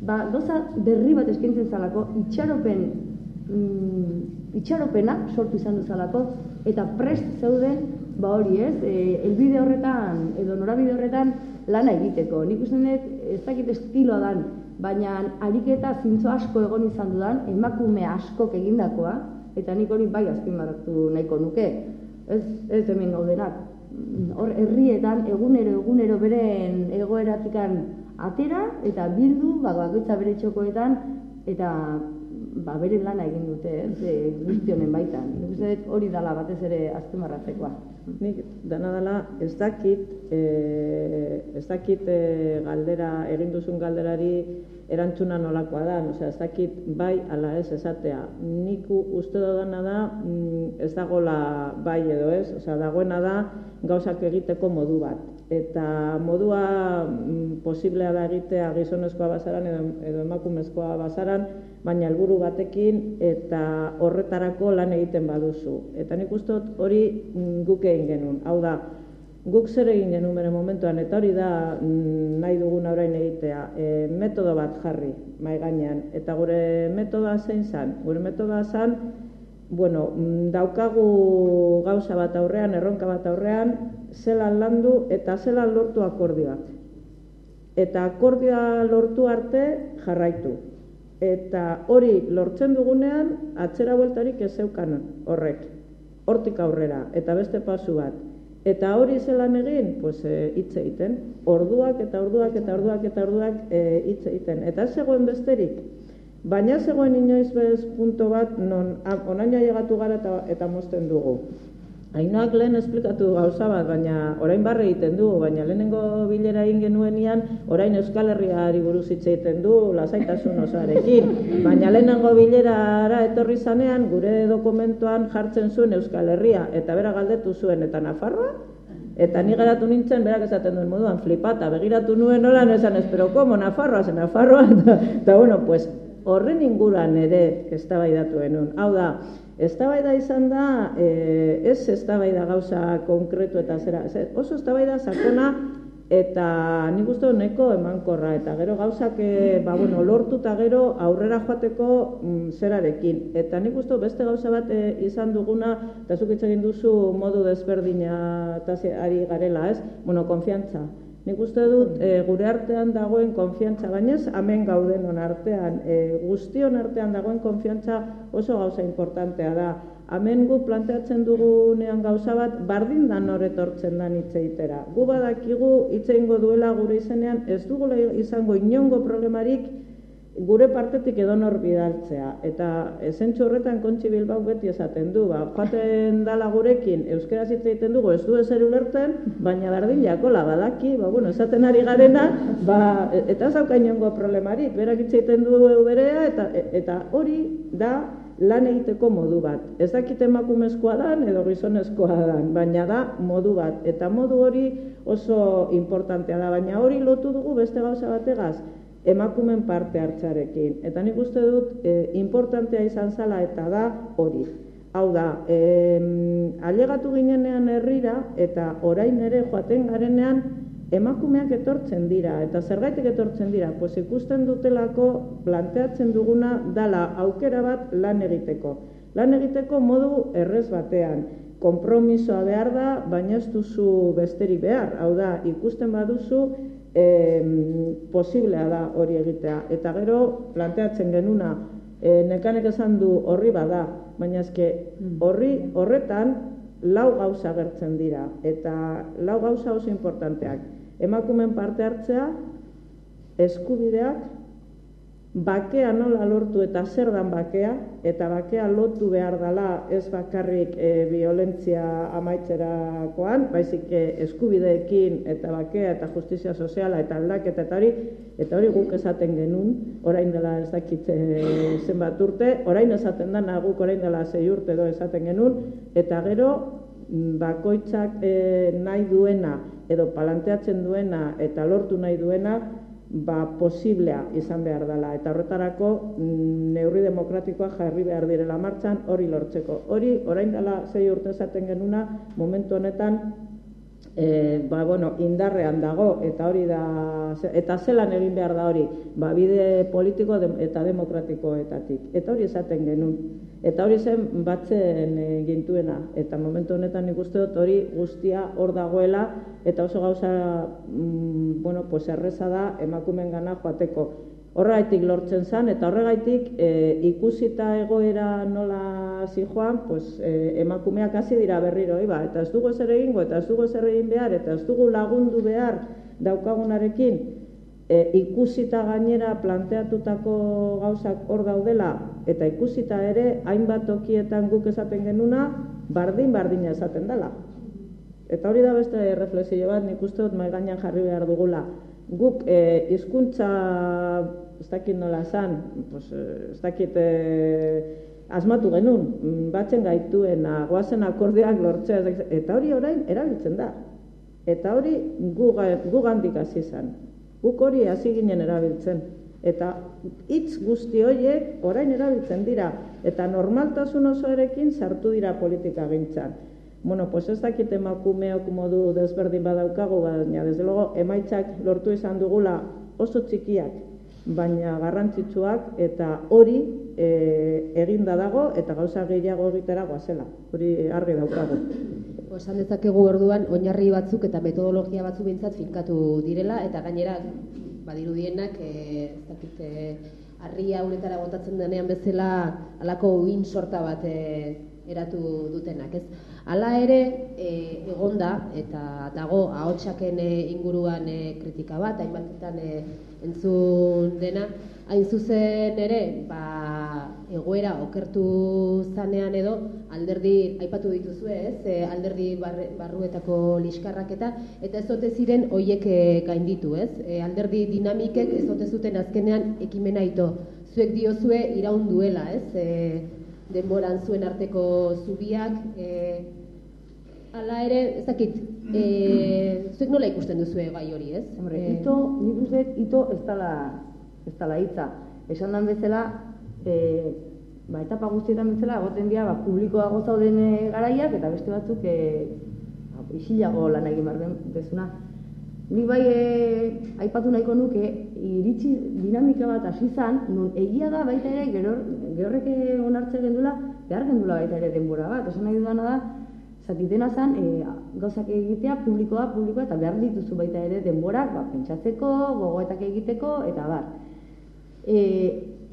ba, goza berri bat eskaintzen zalako, itxaropen, mm, itxaropena sortu izan duzalako, eta prest zeuden, ba hori ez, e, elbide horretan, edo norabide horretan, lana egiteko. Nik uste dut, ez dakit estiloa dan, baina ariketa zintzo asko egon izan dudan, emakume asko egindakoa, eta nik hori bai azpimarratu nahiko nuke. Ez, ez hemen gaudenak. Hor, herrietan, egunero, egunero beren egoeratikan atera, eta bildu, bagoak bere txokoetan, eta ba, bere lana egin dute, ez, e, guzti honen baitan. Nik uste dut hori dala batez ere azpimarratzekoa. Nik dana dela ez dakit, e, ez dakit e, galdera, egin duzun galderari erantzuna nolakoa da, osea, ez dakit bai ala ez esatea. Nik uste dudana da mm, ez dagola bai edo ez, osea, dagoena da gauzak egiteko modu bat. Eta modua mm, posiblea da egitea gizonezkoa bazaran edo, edo emakumezkoa bazaran, baina helburu batekin eta horretarako lan egiten baduzu. Eta nik uste hori mm, guk egin genuen. Hau da, guk zer egin genuen bere momentuan, eta hori da mm, nahi dugun orain egitea, e, metodo bat jarri, mai gainean. Eta gure metodoa zein zan? Gure metodoa zan, bueno, mm, daukagu gauza bat aurrean, erronka bat aurrean, zelan landu eta zelan lortu akordioak. Eta akordioa lortu arte jarraitu. Eta hori lortzen dugunean, atzera bueltarik ez zeukan horrek. Hortik aurrera, eta beste pasu bat. Eta hori zelan egin, pues hitz egiten. Orduak eta orduak eta orduak eta orduak hitz egiten. Eta zegoen besterik. Baina zegoen inoiz bez punto bat non onaino llegatu gara eta, eta mozten dugu. Ainoak lehen esplikatu gauza bat, baina orain barre egiten du, baina lehenengo bilera egin genuenian, orain Euskal Herriari buruz hitz egiten du, lasaitasun osarekin. *laughs* Baina lehenengo bilerara etorri zanean, gure dokumentuan jartzen zuen Euskal Herria, eta bera galdetu zuen, eta Nafarroa? Eta ni geratu nintzen, berak esaten duen moduan, flipata, begiratu nuen nola, esan ez, pero como, Nafarroa, zen Nafarroa, *laughs* eta bueno, pues, horren inguruan ere eztabaidatu genuen. Hau da, eztabaida izan da, e, ez eztabaida gauza konkretu eta zera, oso eztabaida sakona eta nik uste neko emankorra eta gero gauzak e, ba, bueno, lortu eta gero aurrera joateko mm, zerarekin. Eta nik uste beste gauza bat e, izan duguna, eta zuk egin duzu modu desberdina ari garela, ez? Bueno, konfiantza Nik uste dut e, gure artean dagoen konfiantza, baina ez hemen gaudenon artean, e, guztion artean dagoen konfiantza oso gauza importantea da. Hemen gu planteatzen dugunean gauza bat, bardin da noretortzen da itzeitera. Gu badakigu itzeingo duela gure izenean, ez dugula izango inongo problemarik gure partetik edo nor bidaltzea. Eta esentzu horretan kontsi bilbau beti esaten du, ba, joaten dala gurekin, euskera hitz egiten dugu, ez du ezer ulertzen, baina berdin jakola badaki, ba, bueno, esaten ari garena, ba, eta zaukainongo problemarik, berak hitz egiten du berea, eta, eta hori da lan egiteko modu bat. Ez dakit emakumezkoa dan edo gizonezkoa dan, baina da modu bat. Eta modu hori oso importantea da, baina hori lotu dugu beste gauza bategaz, emakumen parte hartzarekin. Eta nik uste dut e, importantea izan zala eta da hori. Hau da, e, alegatu ginenean herrira eta orain ere joaten garenean emakumeak etortzen dira. Eta zergaitik etortzen dira? Pues ikusten dutelako planteatzen duguna dala aukera bat lan egiteko. Lan egiteko modu errez batean. Kompromisoa behar da, baina ez duzu besteri behar. Hau da, ikusten baduzu, e, posiblea da hori egitea. Eta gero planteatzen genuna, e, nekanek esan du horri bada, baina eske mm. horri horretan lau gauza gertzen dira. Eta lau gauza oso importanteak. Emakumen parte hartzea, eskubideak, bakea nola lortu eta zer dan bakea, eta bakea lotu behar dela ez bakarrik e, violentzia amaitzerakoan, baizik e, eskubideekin eta bakea eta justizia soziala eta aldaketa eta hori, eta hori guk esaten genuen, orain dela ez dakit e, zenbat urte, orain esaten dana guk orain dela zei urte edo esaten genuen, eta gero mm, bakoitzak e, nahi duena edo palanteatzen duena eta lortu nahi duena, ba, posiblea izan behar dela. Eta horretarako mm, neurri demokratikoa jarri behar direla martxan hori lortzeko. Hori, orain dela zei urte esaten genuna, momentu honetan, e, ba, bueno, indarrean dago, eta hori da, eta zelan egin behar da hori, ba, bide politiko eta demokratikoetatik. Eta hori esaten genuen. Eta hori zen batzen e, gintuena. Eta momentu honetan nik uste dut hori guztia hor dagoela, eta oso gauza, mm, bueno, pues erreza da emakumen gana joateko horregaitik lortzen zen, eta horregaitik e, ikusita egoera nola zijoan, pues, e, emakumeak hasi dira berriro, iba, eta ez dugu zer egingo, eta ez dugu zer egin behar, eta ez dugu lagundu behar daukagunarekin, e, ikusita gainera planteatutako gauzak hor daudela, eta ikusita ere, hainbat tokietan guk esaten genuna, bardin-bardina esaten dela. Eta hori da beste reflexio bat, nik uste dut mai gainean jarri behar dugula guk e, hizkuntza ez dakit nola zan, pues, eh, ez dakit e, asmatu genuen, mm, batzen gaituen, goazen akordeak lortzea, eta hori orain erabiltzen da. Eta hori gu, gu hasi zen. Guk hori hasi ginen erabiltzen. Eta hitz guzti horiek orain erabiltzen dira. Eta normaltasun oso erekin sartu dira politika gintzan. Bueno, pues ez dakit emakumeok modu desberdin badaukagu, baina desde luego emaitzak lortu izan dugula oso txikiak, baina garrantzitsuak eta hori e, eginda dago eta gauza gehiago egitera goazela. Hori argi daukagu. Esan dezakegu orduan oinarri batzuk eta metodologia batzuk bintzat finkatu direla eta gainera badirudienak eh ez dakit eh harria uretara botatzen denean bezala halako uin sorta bat e, eratu dutenak, ez? Hala ere, e, egonda eta dago ahotsaken e, inguruan e, kritika bat, hainbatetan e, entzun dena, hain zuzen ere, ba, egoera okertu zanean edo alderdi aipatu dituzue, ez? E, alderdi barruetako liskarrak eta eta ez zote ziren hoiek e, gainditu, ez? E, alderdi dinamikek ez zote zuten azkenean ekimena ito. Zuek diozue iraun duela, ez? E, denboran zuen arteko zubiak, e, ala ere, ez dakit, e, zuek nola ikusten duzu gai hori, ez? Hombre, e, ito, nik uste, ito ez dala, ez dala hitza. Esan dan bezala, e, ba, etapa guztietan bezala, egoten dira, ba, publikoa gozauden garaiak, eta beste batzuk, e, isilago lan egin behar bezuna. Nik bai e, aipatu nahiko nuke, iritsi dinamika bat hasi zan, nun egia da baita ere, gero, gerorrek onartzen gendula, behar gendula baita ere denbora bat. Esan nahi dudana da, Zati dena zan, e, gauzak egitea publikoa, publikoa, eta behar dituzu baita ere denborak, ba, pentsatzeko, gogoetak egiteko, eta bar. E,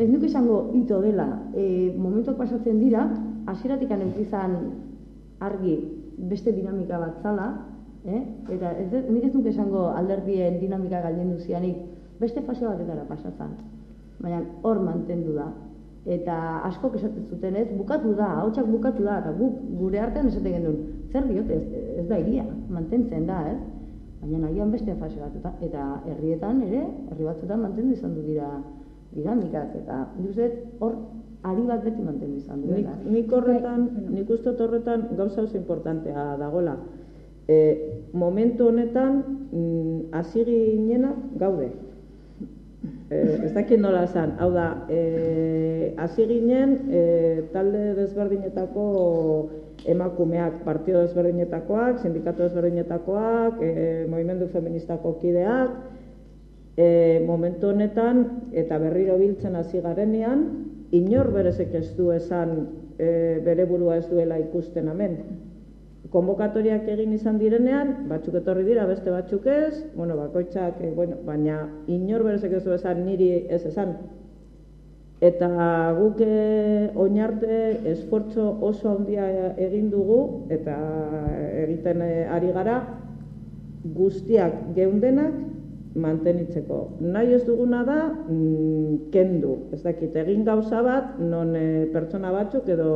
ez nuke izango ito dela, e, momentuak pasatzen dira, hasieratik izan argi beste dinamika bat zala, eh? eta ez, nik ez nuke esango alderdien dinamika galden duzianik, beste fase batetara pasatzen. Baina hor mantendu da. Eta asko esaten zuten ez, bukatu da, hautsak bukatu da, eta guk gure artean esaten genuen, zer diot, ez, ez da iria, mantentzen da, ez? Baina nahian beste fase bat, eta, eta herrietan ere, herri batzutan mantendu izan du dira dinamikak, eta duzet, hor, ari bat beti mantendu izan du. Nik, nik horretan, nik uste horretan gauza oso importantea dagola. E, momentu honetan, mm, hasi gaude, eh, ez dakit nola esan, hau da, eh, hasi ginen eh, talde desberdinetako emakumeak, partio desberdinetakoak, sindikatu desberdinetakoak, eh, movimendu feministako kideak, eh, momentu honetan, eta berriro biltzen hasi garenean, inor berezek ez du esan eh, bere burua ez duela ikusten hemen konbokatoriak egin izan direnean, batzuk etorri dira, beste batzuk ez, bueno, bakoitzak, e, bueno, baina inor berezek ez esan, niri ez esan. Eta guk e, oinarte esfortzo oso handia egin dugu, eta egiten ari gara, guztiak geundenak mantenitzeko. Nahi ez duguna da, mm, kendu. Ez dakit, egin gauza bat, non e, pertsona batzuk edo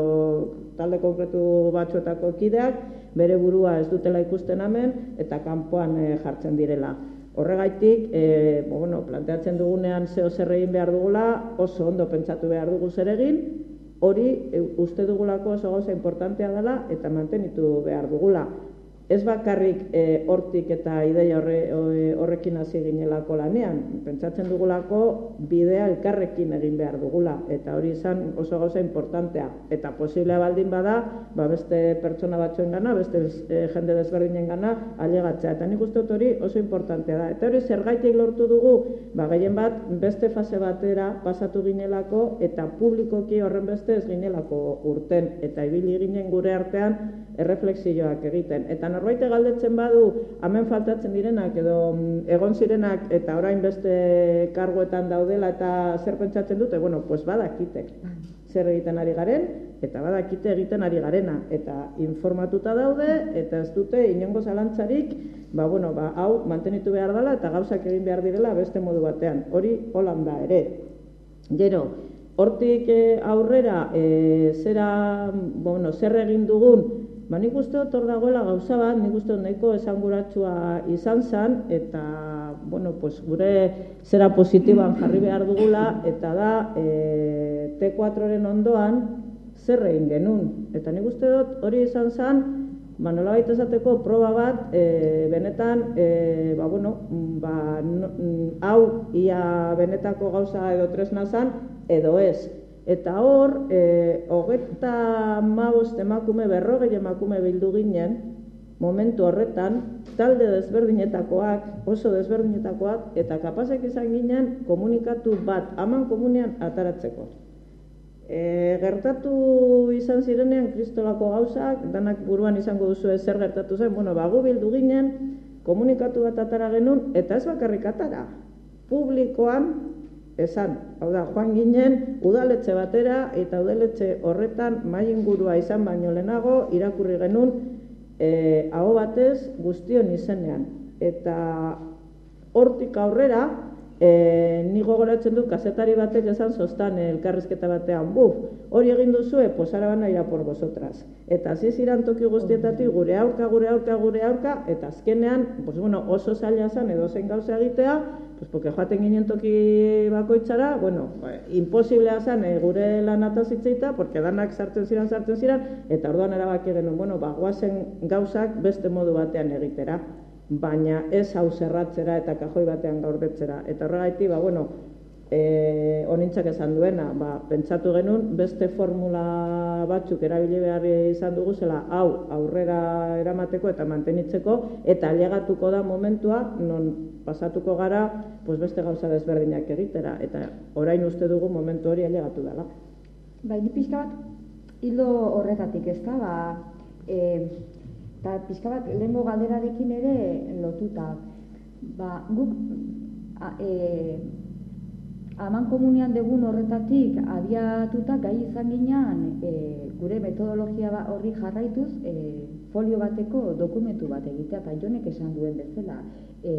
talde konkretu batzuetako kideak, bere burua ez dutela ikusten hemen eta kanpoan e, jartzen direla. Horregaitik, e, bueno, planteatzen dugunean zeo zer egin behar dugula, oso ondo pentsatu behar dugu zer egin, hori e, uste dugulako oso gauza importantea dela eta mantenitu behar dugula ez bakarrik e, hortik eta ideia horre, horrekin hasi ginelako lanean. Pentsatzen dugulako bidea elkarrekin egin behar dugula. Eta hori izan oso gauza importantea. Eta posiblea baldin bada, ba beste pertsona batzuen gana, beste e, jende desberdinen gana, alegatzea. Eta nik uste hori oso importantea da. Eta hori zergaitik lortu dugu, ba gehien bat beste fase batera pasatu ginelako eta publikoki horren beste ez ginelako urten. Eta ibili ginen gure artean erreflexioak egiten. Eta norbait galdetzen badu hemen faltatzen direnak edo mm, egon zirenak eta orain beste kargoetan daudela eta zer pentsatzen dute, bueno, pues badakite zer egiten ari garen eta badakite egiten ari garena. Eta informatuta daude eta ez dute inongo zalantzarik ba, bueno, ba, hau mantenitu behar dela eta gauzak egin behar direla beste modu batean. Hori holan da ere. Gero hortik eh, aurrera e, zera, bueno, zer egin dugun Ba, nik uste dut hor dagoela gauza bat, nik uste dut nahiko esanguratsua izan zen, eta, bueno, pues, gure zera positiboan jarri behar dugula, eta da, e, T4-ren ondoan, zer egin genuen. Eta nik uste dut hori izan zen, ba, nola baita esateko proba bat, e, benetan, e, ba, bueno, ba, hau, ia benetako gauza edo tresna zen, edo ez. Eta hor, e, hogeta mabost emakume, berrogei emakume bildu ginen, momentu horretan, talde desberdinetakoak, oso desberdinetakoak, eta kapazek izan ginen komunikatu bat, haman komunean ataratzeko. E, gertatu izan zirenean kristolako gauzak, danak buruan izango duzu zer gertatu zen, bueno, bagu bildu ginen, komunikatu bat atara genuen, eta ez bakarrik atara. Publikoan, esan, hau da, joan ginen, udaletxe batera, eta udaletxe horretan, mai ingurua izan baino lehenago, irakurri genuen, e, hau batez, guztion izenean. Eta hortik aurrera, E, ni gogoratzen dut kazetari batek esan sostan elkarrizketa batean, buf, hori egin duzue, pues ara bana ira por vosotras. Eta hasi ziran toki guztietatik gure aurka, gure aurka, gure aurka, eta azkenean, pues bueno, oso zaila zen edo zein gauza egitea, pues porque joaten ginen toki bakoitzara, bueno, imposiblea zen e, gure lan atazitzeita, porque danak sartzen ziren, sartzen ziren, eta orduan erabaki genuen, bueno, bagoazen gauzak beste modu batean egitera baina ez hau zerratzera eta kajoi batean gaurbetzera. Eta horregaiti, ba, bueno, e, onintzak esan duena, ba, pentsatu genuen, beste formula batzuk erabili behar izan dugu zela, hau aurrera eramateko eta mantenitzeko, eta alegatuko da momentua, non pasatuko gara, pues beste gauza desberdinak egitera, eta orain uste dugu momentu hori alegatu dela. Bai, ni pixka bat, hilo horretatik ez da, ba, e, Eta pixka bat, lehenko galderarekin ere lotuta. Ba, guk a, e, aman komunian degun horretatik abiatuta gai izan ginean e, gure metodologia ba, horri jarraituz e, folio bateko dokumentu bat egitea, eta jonek esan duen bezala. E,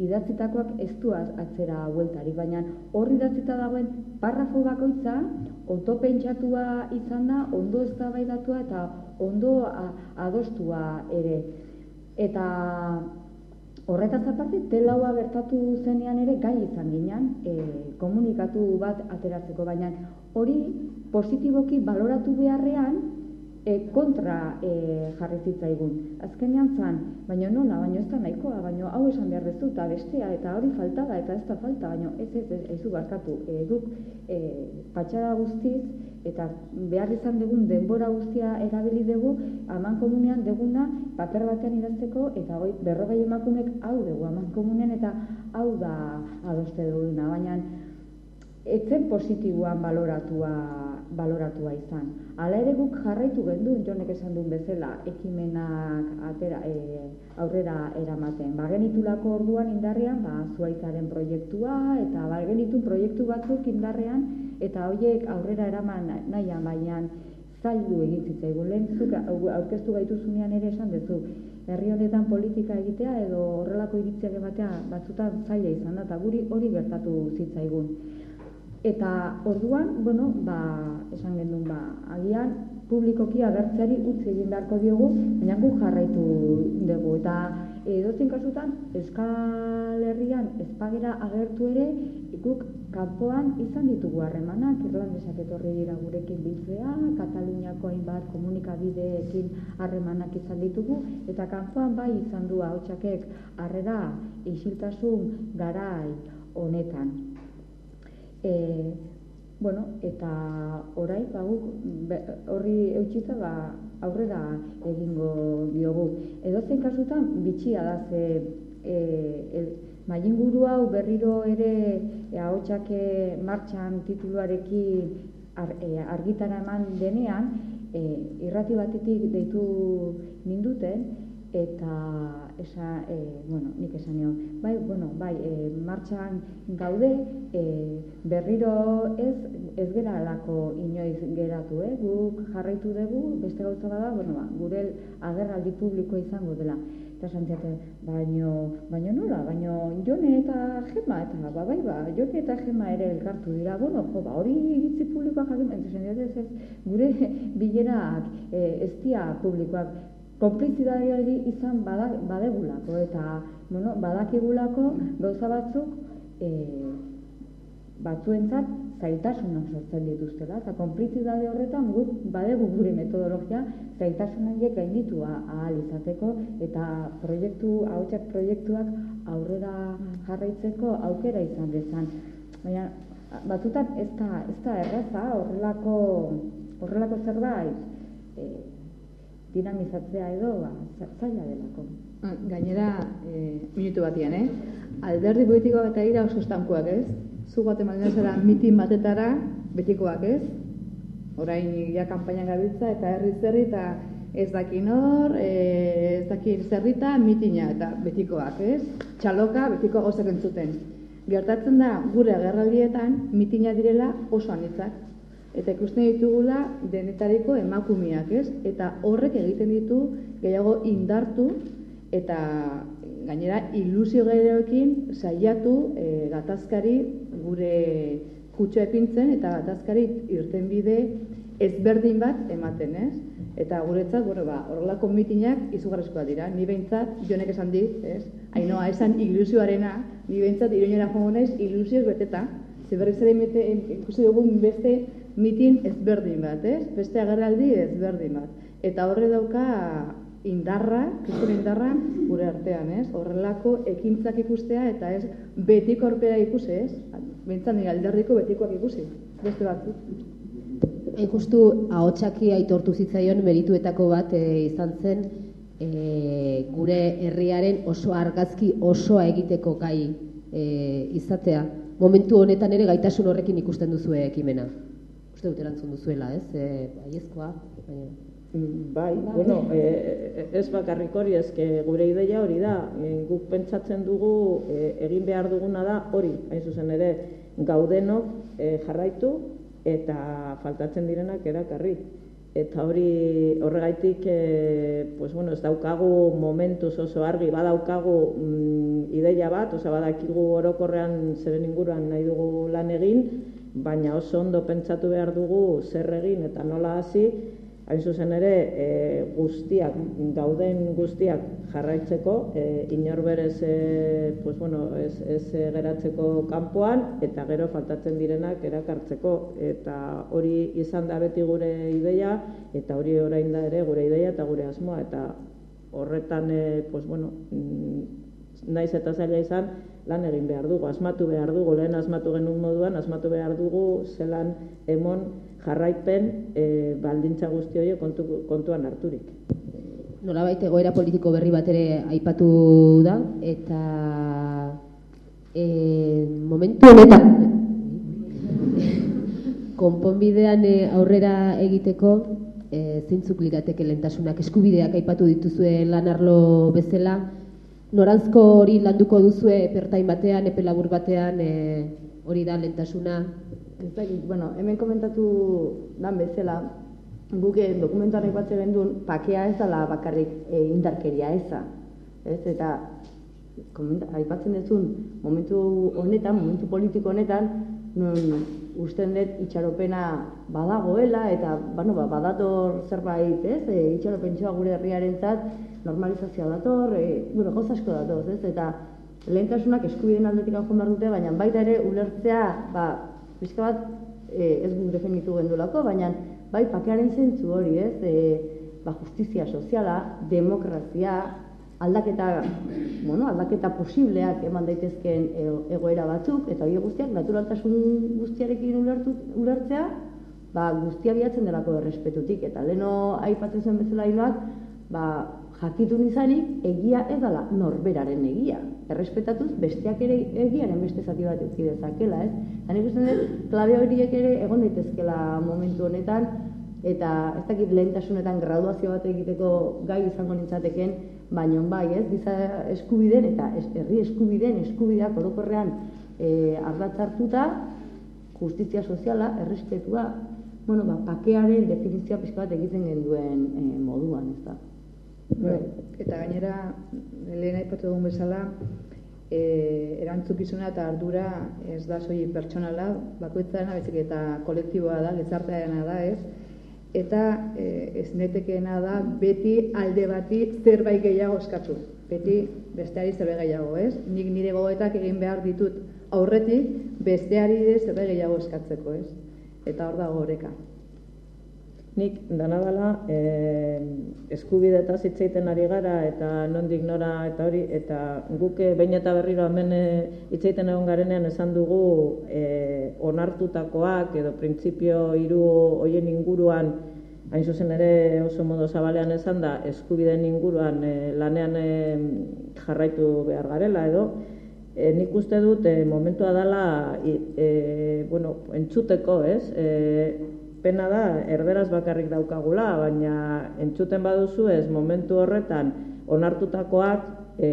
idatzitakoak ez du atzera hueltari, baina hor idatzita dagoen parrafo bakoitza ondo pentsatua izan da, ondo eztabaidatua eta ondo adostua ere. Eta Horretaz aparte, telaua gertatu zenean ere gai izan ginean, e, komunikatu bat ateratzeko, baina hori positiboki baloratu beharrean e, kontra e, jarri zitzaigun. Azkenean zan, baina nola, baina ez da nahikoa, baina hau esan behar dezu, eta bestea, eta hori falta da, eta ez da falta, baina ez ez ez, ez, barkatu. E, duk e, patxara guztiz, eta behar izan dugun denbora guztia erabili dugu, aman komunean deguna paper batean idazteko, eta hoi berrogei emakumek hau dugu aman komunean, eta hau da adoste duguna, baina etzen positiboan baloratua, baloratua izan. Hala ere guk jarraitu gendu, jonek esan duen bezala, ekimenak atera, e, aurrera eramaten. Ba, genitulako orduan indarrean, ba, zuaitzaren proiektua, eta ba, genitu proiektu batzuk indarrean, eta horiek aurrera eraman nahian baian zailu egin zitzaigun. Lehen zuk aurkeztu gaituzunean ere esan duzu, herri honetan politika egitea edo horrelako iritziak ematea batzutan zaila izan da, eta guri hori gertatu zitzaigun. Eta orduan, bueno, ba, esan gendun, ba, agian publikoki agertzeari utzi egin beharko diogu, baina gu jarraitu dugu. Eta edozein kasutan, Euskal Herrian ezpagera agertu ere, guk kanpoan izan ditugu harremanak, irlandesak etorri dira gurekin biltzea, Kataluniako hainbat komunikabideekin harremanak izan ditugu, eta kanpoan bai izan du hautsakek harrera isiltasun garai honetan. E, bueno, eta orai, ba, horri eutxita, ba, aurrera egingo diogu. Edo zen kasutan, bitxia da, ze e, e, maien hau berriro ere e, ahotsak martxan tituluarekin ar, e, argitara eman denean, e, irrati batetik deitu ninduten, eta esa, e, bueno, nik esan nio, bai, bueno, bai, e, martxan gaude, e, berriro ez, ez gera alako inoiz geratu, eh? guk jarraitu dugu, beste gauza bada, bueno, ba, gure agerraldi publiko izango dela. Eta santziate, baino, baino nola, baino jone eta gema, eta ba, bai, ba, jone eta gema ere elkartu dira, bueno, jo, ba, hori iritzi publikoa jakin, ez, ez, gure *laughs* bilerak e, ez dia publikoak, konplizidadeari izan badegulako, eta bueno, badakigulako gauza batzuk e, batzuentzat zaitasunak sortzen dituztela, eta konplizidade horretan guk badegu gure metodologia zaitasunak gainditu ahal izateko, eta proiektu, hautsak proiektuak aurrera jarraitzeko aukera izan dezan. Baina, batzutan ez da, ez da erraza horrelako, horrelako zerbait, e, dinamizatzea edo ba, zaila delako. Ah, gainera, e, minutu batian, eh? Alderdi politikoak eta ira oso estankuak, ez? Zu gate zara mitin batetara betikoak, ez? Orain ja kanpainan gabiltza eta herri zerri eta ez daki nor, e, ez daki zerrita mitina eta betikoak, ez? Txaloka betiko gozak entzuten. Gertatzen da, gure agerraldietan mitina direla oso anitzak eta ikusten ditugula denetariko emakumeak, ez? Eta horrek egiten ditu gehiago indartu eta gainera ilusio gehioekin saiatu e, gatazkari gure kutxo epintzen eta gatazkari irten bide ezberdin bat ematen, ez? Eta guretzat, bueno, ba, horrelako mitinak izugarrizkoa dira. Ni behintzat, jonek esan dit, ez? Ainoa, esan ilusioarena, ni behintzat, iroinera joan naiz, ilusioz beteta. Zeberrik ere ikusi dugun beste mitin ezberdin bat, ez? Beste agerraldi ezberdin bat. Eta horre dauka indarra, kriston indarra, gure artean, ez? Horrelako ekintzak ikustea eta ez betiko orpea ikusi, ez? Bintzan nire alderriko betikoak ikusi, beste batzuk. Justu, ahotsaki aitortu zitzaion merituetako bat e, izan zen e, gure herriaren oso argazki osoa egiteko gai e, izatea. Momentu honetan ere gaitasun horrekin ikusten duzu ekimena uste dut erantzun duzuela, ez? E, baiezkoa, baina... Mm, bai, bueno, e, ez bakarrik hori, ezke gure ideia hori da, e, guk pentsatzen dugu e, egin behar duguna da hori, hain zuzen ere, gaudenok e, jarraitu eta faltatzen direnak erakarri. Eta hori horregaitik, e, pues bueno, ez daukagu momentuz oso argi, badaukagu mm, ideia bat, oza badakigu orokorrean zeren inguruan nahi dugu lan egin, baina oso ondo pentsatu behar dugu zer egin eta nola hasi, hain zuzen ere e, guztiak, gauden guztiak jarraitzeko, e, inor berez e, pues, bueno, ez, ez geratzeko kanpoan eta gero faltatzen direnak erakartzeko. Eta hori izan da beti gure ideia eta hori orain da ere gure ideia eta gure asmoa. Eta horretan, e, pues, bueno, mm, naiz eta zaila izan, lan egin behar dugu, asmatu behar dugu, lehen asmatu genuen moduan, asmatu behar dugu zelan emon jarraipen e, baldintza guzti hori kontu, kontuan harturik. Nola baita egoera politiko berri bat ere aipatu da, eta e, momentu honetan *laughs* konponbidean e, aurrera egiteko e, zintzuk lirateke lentasunak eskubideak aipatu dituzue lanarlo bezala, norantzko hori landuko duzue pertain batean, epe labur batean, e, hori da lentasuna Ez da, bueno, hemen komentatu dan bezala, guk eh, dokumentuan aipatzen gendun, pakea ez dela bakarrik e, indarkeria eza. Ez, eta aipatzen dezun, momentu honetan, momentu politiko honetan, non usten dut itxaropena badagoela, eta bueno, ba, badator zerbait, ez, e, itxaropen gure herriaren zat, normalizazioa dator, e, bueno, gozasko dator, ez, eta lehentasunak eskubiden aldetik hau dute, baina baita ere ulertzea, ba, pixka bat e, ez guk definitu gendulako, baina bai pakearen zentzu hori, ez? E, ba, justizia soziala, demokrazia, aldaketa, bueno, aldaketa posibleak eman daitezkeen e, egoera batzuk, eta hori guztiak naturaltasun guztiarekin ulertu, ulertzea, ba, guztia biatzen delako errespetutik, eta leno aipatzen zen bezala hiloak, ba, jakitun izanik egia ez dela norberaren egia. Errespetatuz besteak ere egiaren beste zati bat ez dezakela, ez? Eta nik uste dut, klabe horiek ere egon daitezkela momentu honetan, eta ez dakit lehentasunetan graduazio bat egiteko gai izango nintzateken, baina bai, ez? Giza eskubiden eta herri eskubiden eskubideak orokorrean e, ardatzartuta, justizia soziala, errespetua, bueno, ba, pakearen definizioa pixka bat egiten genduen e, moduan, ez da. Bai. Eta gainera, lehen aipatu dugun bezala, e, erantzukizuna eta ardura ez da soi pertsonala, bakoitzaren bezik eta kolektiboa da, gizartearena da, ez? Eta e, ez netekeena da, beti alde bati zerbait gehiago eskatu. Beti besteari zerbait gehiago, ez? Nik nire gogoetak egin behar ditut aurretik, besteari zerbait gehiago eskatzeko, ez? Eta hor da goreka nik dana dela e, eskubide eta ari gara eta nondik nora eta hori eta guke bain eta berriro hemen eh, hitzeiten egon garenean esan dugu e, onartutakoak edo printzipio hiru hoien inguruan hain zuzen ere oso modo zabalean esan da eskubideen inguruan e, lanean jarraitu behar garela edo e, nik uste dut e, momentua dela e, bueno, entzuteko, ez? E, pena da, erderaz bakarrik daukagula, baina entzuten baduzu ez momentu horretan onartutakoak, e,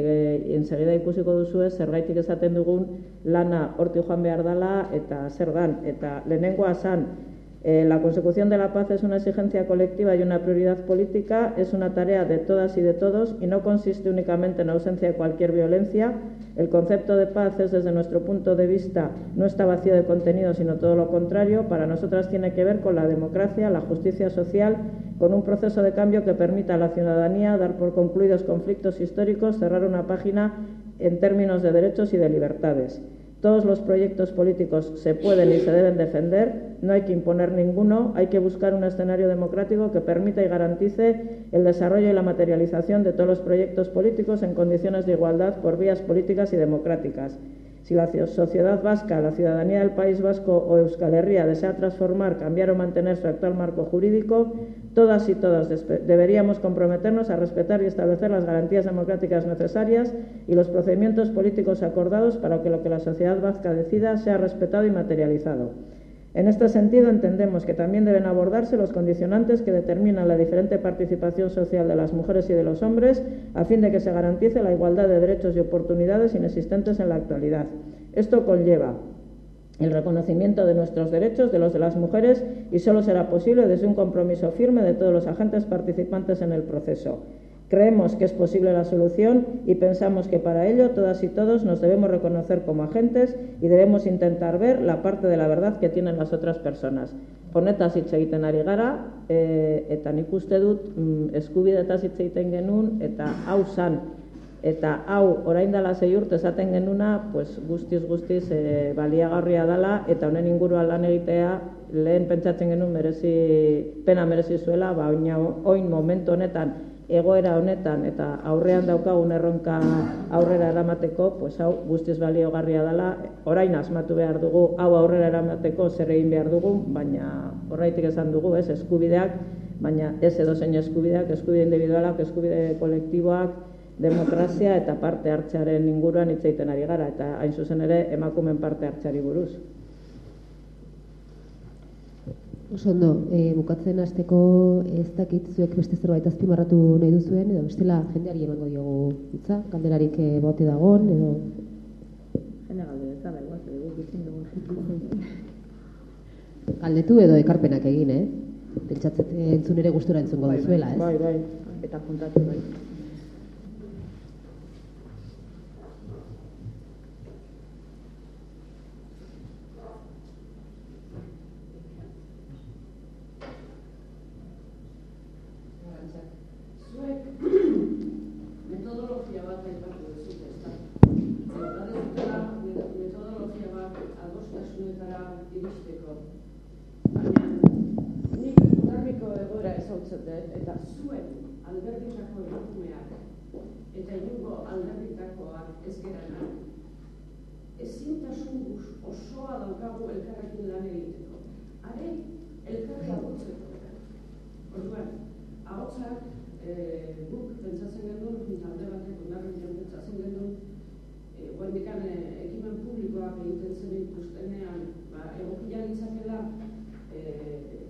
ensegida ikusiko duzu ez, zergaitik esaten dugun lana horti joan behar dela eta zer dan. Eta lehenengoa zan, Eh, la consecución de la paz es una exigencia colectiva y una prioridad política, es una tarea de todas y de todos y no consiste únicamente en ausencia de cualquier violencia. El concepto de paz es, desde nuestro punto de vista, no está vacío de contenido, sino todo lo contrario. Para nosotras tiene que ver con la democracia, la justicia social, con un proceso de cambio que permita a la ciudadanía dar por concluidos conflictos históricos, cerrar una página en términos de derechos y de libertades. Todos los proyectos políticos se pueden y se deben defender, no hay que imponer ninguno, hay que buscar un escenario democrático que permita y garantice el desarrollo y la materialización de todos los proyectos políticos en condiciones de igualdad por vías políticas y democráticas. Si la sociedad vasca, la ciudadanía del País Vasco o Euskal Herria desea transformar, cambiar o mantener su actual marco jurídico, todas y todos deberíamos comprometernos a respetar y establecer las garantías democráticas necesarias y los procedimientos políticos acordados para que lo que la sociedad vasca decida sea respetado y materializado. En este sentido, entendemos que también deben abordarse los condicionantes que determinan la diferente participación social de las mujeres y de los hombres, a fin de que se garantice la igualdad de derechos y oportunidades inexistentes en la actualidad. Esto conlleva el reconocimiento de nuestros derechos, de los de las mujeres, y solo será posible desde un compromiso firme de todos los agentes participantes en el proceso. Creemos que es posible la solución y pensamos que para ello todas y todos nos debemos reconocer como agentes y debemos intentar ver la parte de la verdad que tienen las otras personas. Honetaz hitz egiten ari gara, e, eta nik uste dut mm, eskubidetaz hitz egiten genuen, eta hau zan, eta hau orain dela zei urte esaten genuna, pues, guztiz guztiz e, baliagarria dela, eta honen inguruan lan egitea, lehen pentsatzen genuen merezi, pena merezi zuela, ba, oin momentu honetan, egoera honetan eta aurrean daukagun erronka aurrera eramateko, pues hau guztiz baliogarria dela, orain asmatu behar dugu, hau aurrera eramateko zer egin behar dugu, baina horraitik esan dugu, ez, eskubideak, baina ez edo zein eskubideak, eskubide individualak, eskubide kolektiboak, demokrazia eta parte hartzearen inguruan hitz egiten ari gara, eta hain zuzen ere emakumen parte hartzeari buruz. Oso ondo, e, bukatzen hasteko ez dakit zuek beste zerbait azpimarratu nahi duzuen, edo bestela jendeari emango diogu hitza, galderarik e, bote dagon, edo... Jende galde, ez da, igual, dugu bizin dugu. Galdetu edo ekarpenak egin, eh? Pentsatzen entzun ere gustura entzungo bai, duzuela, ez? Bai, bai. Eta puntatu bai. Zuek *coughs* metodologia bat aipatu duzute, ezta? Eta duzutela metodologia bat adostasunetara iristeko. Baina nik onarriko egoera ezautzen dut, eta zuen alderditako emakumeak eta inungo alderditakoak ez geranak, ezintasun osoa daukagu elkarrekin lan egiteko. Are, elkarri agutzeko. Orduan, ahotsak eh, guk pentsatzen genuen, talde batek onarritzen pentsatzen genuen, eh, guendikan eh, ekimen publikoak egiten zen ikustenean, ba, egokia litzakela eh,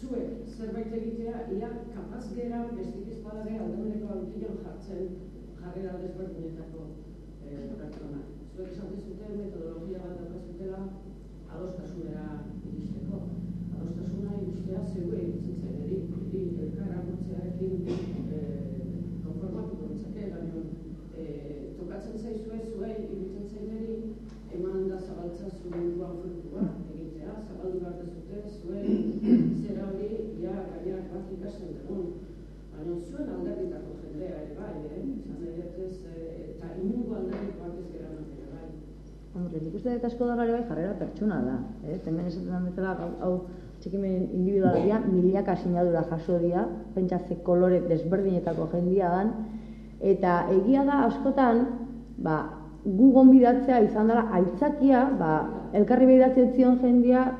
zuek zerbait egitea, ia kapaz gera bestik izpadare aldemeneko aurkion jartzen jarrera desberdinetako eh, pertsona. Zuek esaten zuten metodologia bat daukazutela adostasunera iristeko. Adostasuna iristea zeure agurtzearekin eh, konformatuko ditzake, baina eh, tokatzen zaizue zuei iruditzen zaineri eman da zabaltza zuen duan frutua egitea, zabaldu behar dezute zuen zera hori ja gainak bat ikasten dugun. Baina zuen alderditako jendea ere bai, eh? Zan eh, eta inungo alderdikoak ez gara ere bai. Hombre, nik uste dut asko da bai jarrera pertsona da. Eh? Hemen esaten bezala, hau, txikimen individualia, milaka sinadura jaso dira, pentsa ze kolore desberdinetako jendia dan, eta egia da askotan, ba, gu gonbidatzea izan dela aitzakia, ba, elkarri behidatzen zion jendia,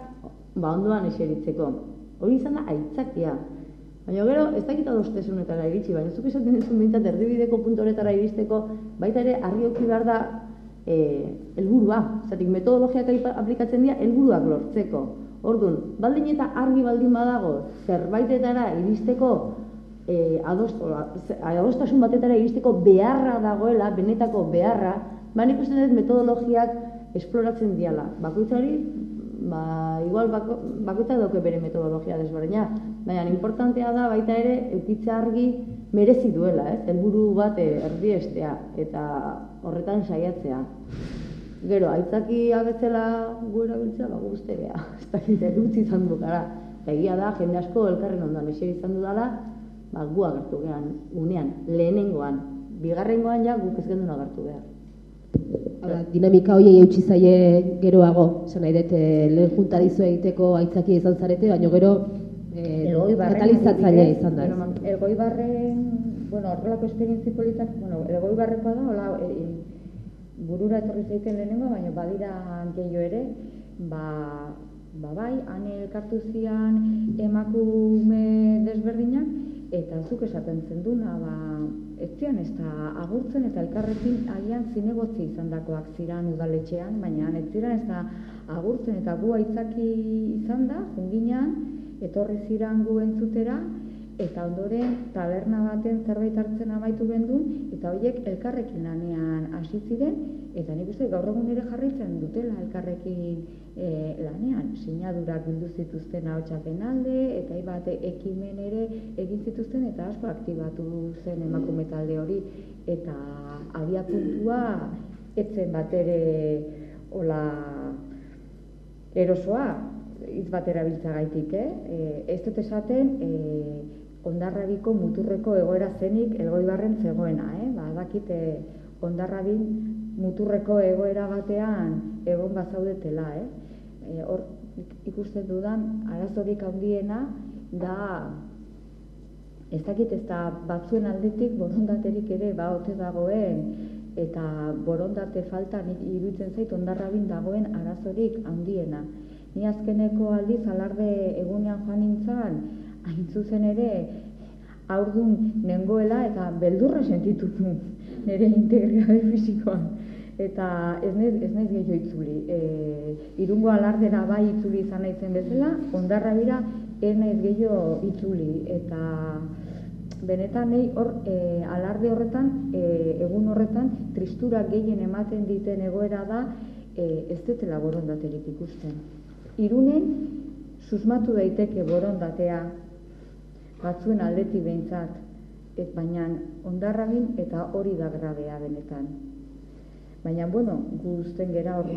ba, ondoan eseritzeko. Hori izan da aitzakia. Baina gero, ez dakit adostesunetara iritsi, baina zuk esaten duzun bintzat erdibideko puntu horretara iristeko, baita ere, argi auki behar da, e, elburua. Zatik, metodologiak aplikatzen dira, elburuak lortzeko. Orduan, baldin eta argi baldin badago, zerbaitetara iristeko, e, adostasun batetara iristeko beharra dagoela, benetako beharra, ba nik uste dut metodologiak esploratzen diala. Bakoitzari, ba, igual bako, bakoitzak dauke bere metodologia desberdina, baina importantea da baita ere eukitza argi merezi duela, ez? Helburu bat eh, erdiestea eta horretan saiatzea. Gero, aitzaki abetzela gu erabiltzea, ba, guzti beha, *laughs* ez dakit, utzi izan du gara. Egia da, jende asko elkarren ondoan eseri izan dudala, ba, gu agertu gehan, unean, lehenengoan, bigarrengoan ja guk ez gendun agertu behar. Hala, dinamika horiei eutxi zaie geroago, esan nahi dut, eh, lehen junta dizu egiteko aitzakia izan zarete, baina gero eh, katalizatzailea izan da. Elgoi barren, bueno, horrelako esperientzi politak, bueno, elgoi barrekoa da, hola, e, burura etorri zaiten lehenengo, baina badira gehiago ere, ba, ba bai, han elkartu zian emakume desberdinak, eta zuk esaten zenduna, ba, ez zian ez da agurtzen eta elkarrekin agian zinegotzi izan dakoak ziran udaletxean, baina ez ziran ez da agurtzen eta gu aitzaki izan da, junginan, etorri ziran gu entzutera, eta ondoren taberna baten zerbait hartzen amaitu gendun, eta horiek elkarrekin lanean hasi ziren, eta nik uste gaur egun ere jarraitzen dutela elkarrekin e, lanean, sinadurak bildu zituzten ahotsaken alde, eta ibate ekimen ere egin zituzten, eta asko aktibatu zen emakume talde hori, eta abia puntua etzen bat ere hola erosoa, hitz batera biltzagaitik, eh? E, ez dut esaten, e, ondarrabiko muturreko egoera zenik elgoibarren zegoena, eh? Ba, dakite ondarrabin muturreko egoera batean egon bazaudetela, eh? E, hor ikusten dudan arazorik handiena da ez dakit ez da batzuen aldetik borondaterik ere ba ote dagoen eta borondate falta iruditzen zait ondarrabin dagoen arazorik handiena. Ni azkeneko aldiz alarde egunean joan nintzen, hain zuzen ere aurdun nengoela eta beldurra sentitu nire integridade fisikoan. Eta ez nez, ez nez gehiago itzuli. E, irungo alardera bai itzuli izan naizen bezala, ondarra bira ez nez gehiago itzuli. Eta benetan nahi hor e, alarde horretan, e, egun horretan, tristura gehien ematen diten egoera da, e, ez dutela borondaterik ikusten. Irunen, susmatu daiteke borondatea, batzuen aldetik behintzat, ez baina ondarrabin eta hori da grabea benetan. Baina, bueno, guzten gera hor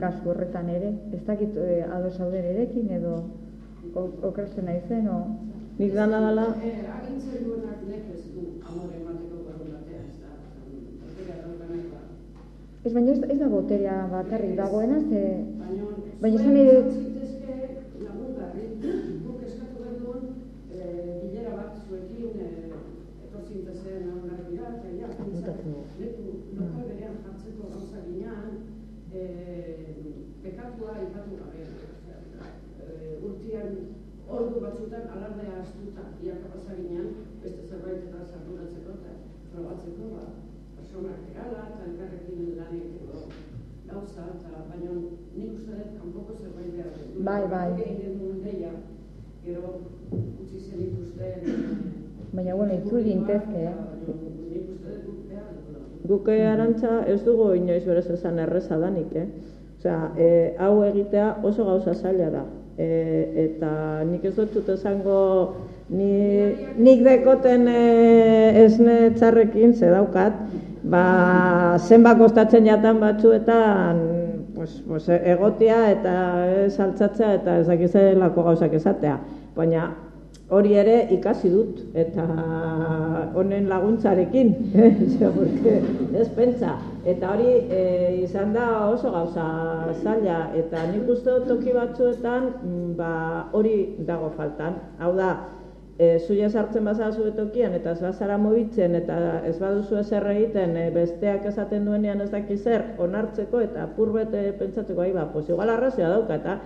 kasu horretan ere, ez dakit e, ados hauden erekin edo okrasten nahi zen, o... Nik dana dala... Agintzen duenak nek ez du amore emateko borondatea, ez da, boterea daukanek ba. Ez baina ez, ez da boterea bakarrik dagoena, ze... Baina, Baina zuen esan nahi dut- izan zitezke lagungarri, guk eskatu genuen eh, bilera bat zuekin eh, etortzen zen lagungarri bat, eta ja, Mutatzen du. leku lokal berean jartzeko gauza ginean, eh, bekatua ipatu gabe. Eh, urtean ordu batzutan alardea astuta, iaka pasa ginean, beste zerbait eta sarduratzeko eta probatzeko, ba, personak egala eta elkarrekin lan egiteko gauza, eta baina nik uste dut kanpoko zerbait behar dut. Bai, bai. Egiten duen deia, gero utzi zen ikusten... Baina, bueno, itzul gintezke, eh? Nik uste dut behar. Guke arantza ez dugu inoiz berez esan erreza danik, eh? Osea, e, hau egitea oso gauza zaila da. E, eta nik ez dut esango ni, nik dekoten e, esne txarrekin ze daukat, ba, zenba kostatzen jatan batzuetan pues, pues, egotia eta ez altzatzea eta ez dakizelako gauzak esatea. Baina hori ere ikasi dut eta honen laguntzarekin, *laughs* Osea, porque ez pentsa. Eta hori e, izan da oso gauza zaila eta nik uste dut toki batzuetan mm, ba, hori dago faltan. Hau da, e, zuia sartzen bazazu tokian eta ez bazara mobitzen eta ez baduzu ezer egiten e, besteak esaten duenean ez daki zer onartzeko eta purbet pentsatzeko ahi ba, pues igual arrazioa dauka eta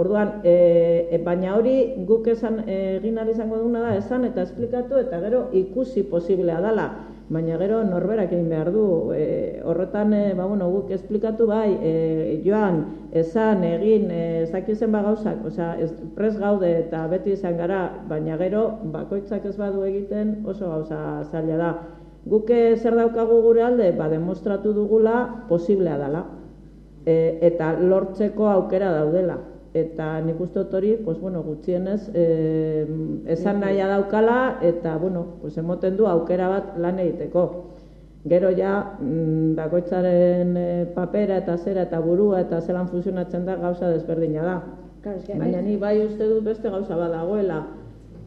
Orduan, e, e, baina hori guk esan e, egin izango duguna da esan eta esplikatu eta gero ikusi posiblea dala. Baina gero norberak egin behar du. E, horretan, e, ba, bueno, guk esplikatu bai, e, joan, esan, egin, e, ez dakizen ba gauzak, osea, ez, pres gaude eta beti izan gara, baina gero bakoitzak ez badu egiten oso gauza zaila da. Guk e, zer daukagu gure alde, ba, demostratu dugula posiblea dela. E, eta lortzeko aukera daudela eta nik uste dut hori, pues, bueno, gutxienez, eh, esan nahia daukala, eta, bueno, pues, emoten du aukera bat lan egiteko. Gero ja, mm, bakoitzaren eh, papera eta zera eta burua eta zelan fusionatzen da gauza desberdina da. Baina ni bai uste dut beste gauza badagoela.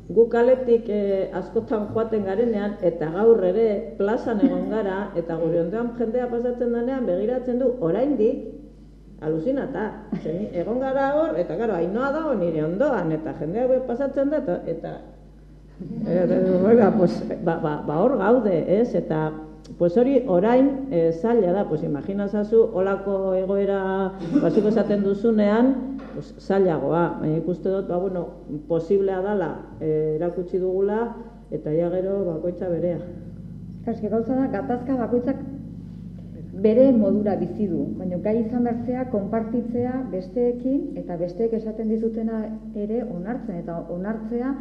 Gu kaletik eh, askotan joaten garenean eta gaur ere plazan egon gara eta *laughs* gure ondoan jendea pasatzen denean begiratzen du oraindik alusinata. Zeni, egon gara hor, eta gero, hainoa dago nire ondoan, eta jendeak pasatzen da, eta, eta e, oiga, pues, ba, ba, ba hor gaude, ez? Eta, pues hori orain e, zaila da, pues imaginazazu, olako egoera basiko esaten duzunean, pues zailagoa, baina ikuste dut, ba, bueno, posiblea dala, e, erakutsi dugula, eta ja gero bakoitza berea. Eske gauza da, gatazka bakoitzak bere modura bizi du, baina gai izan bertzea konpartitzea besteekin eta besteek esaten dizutena ere onartzen eta onartzea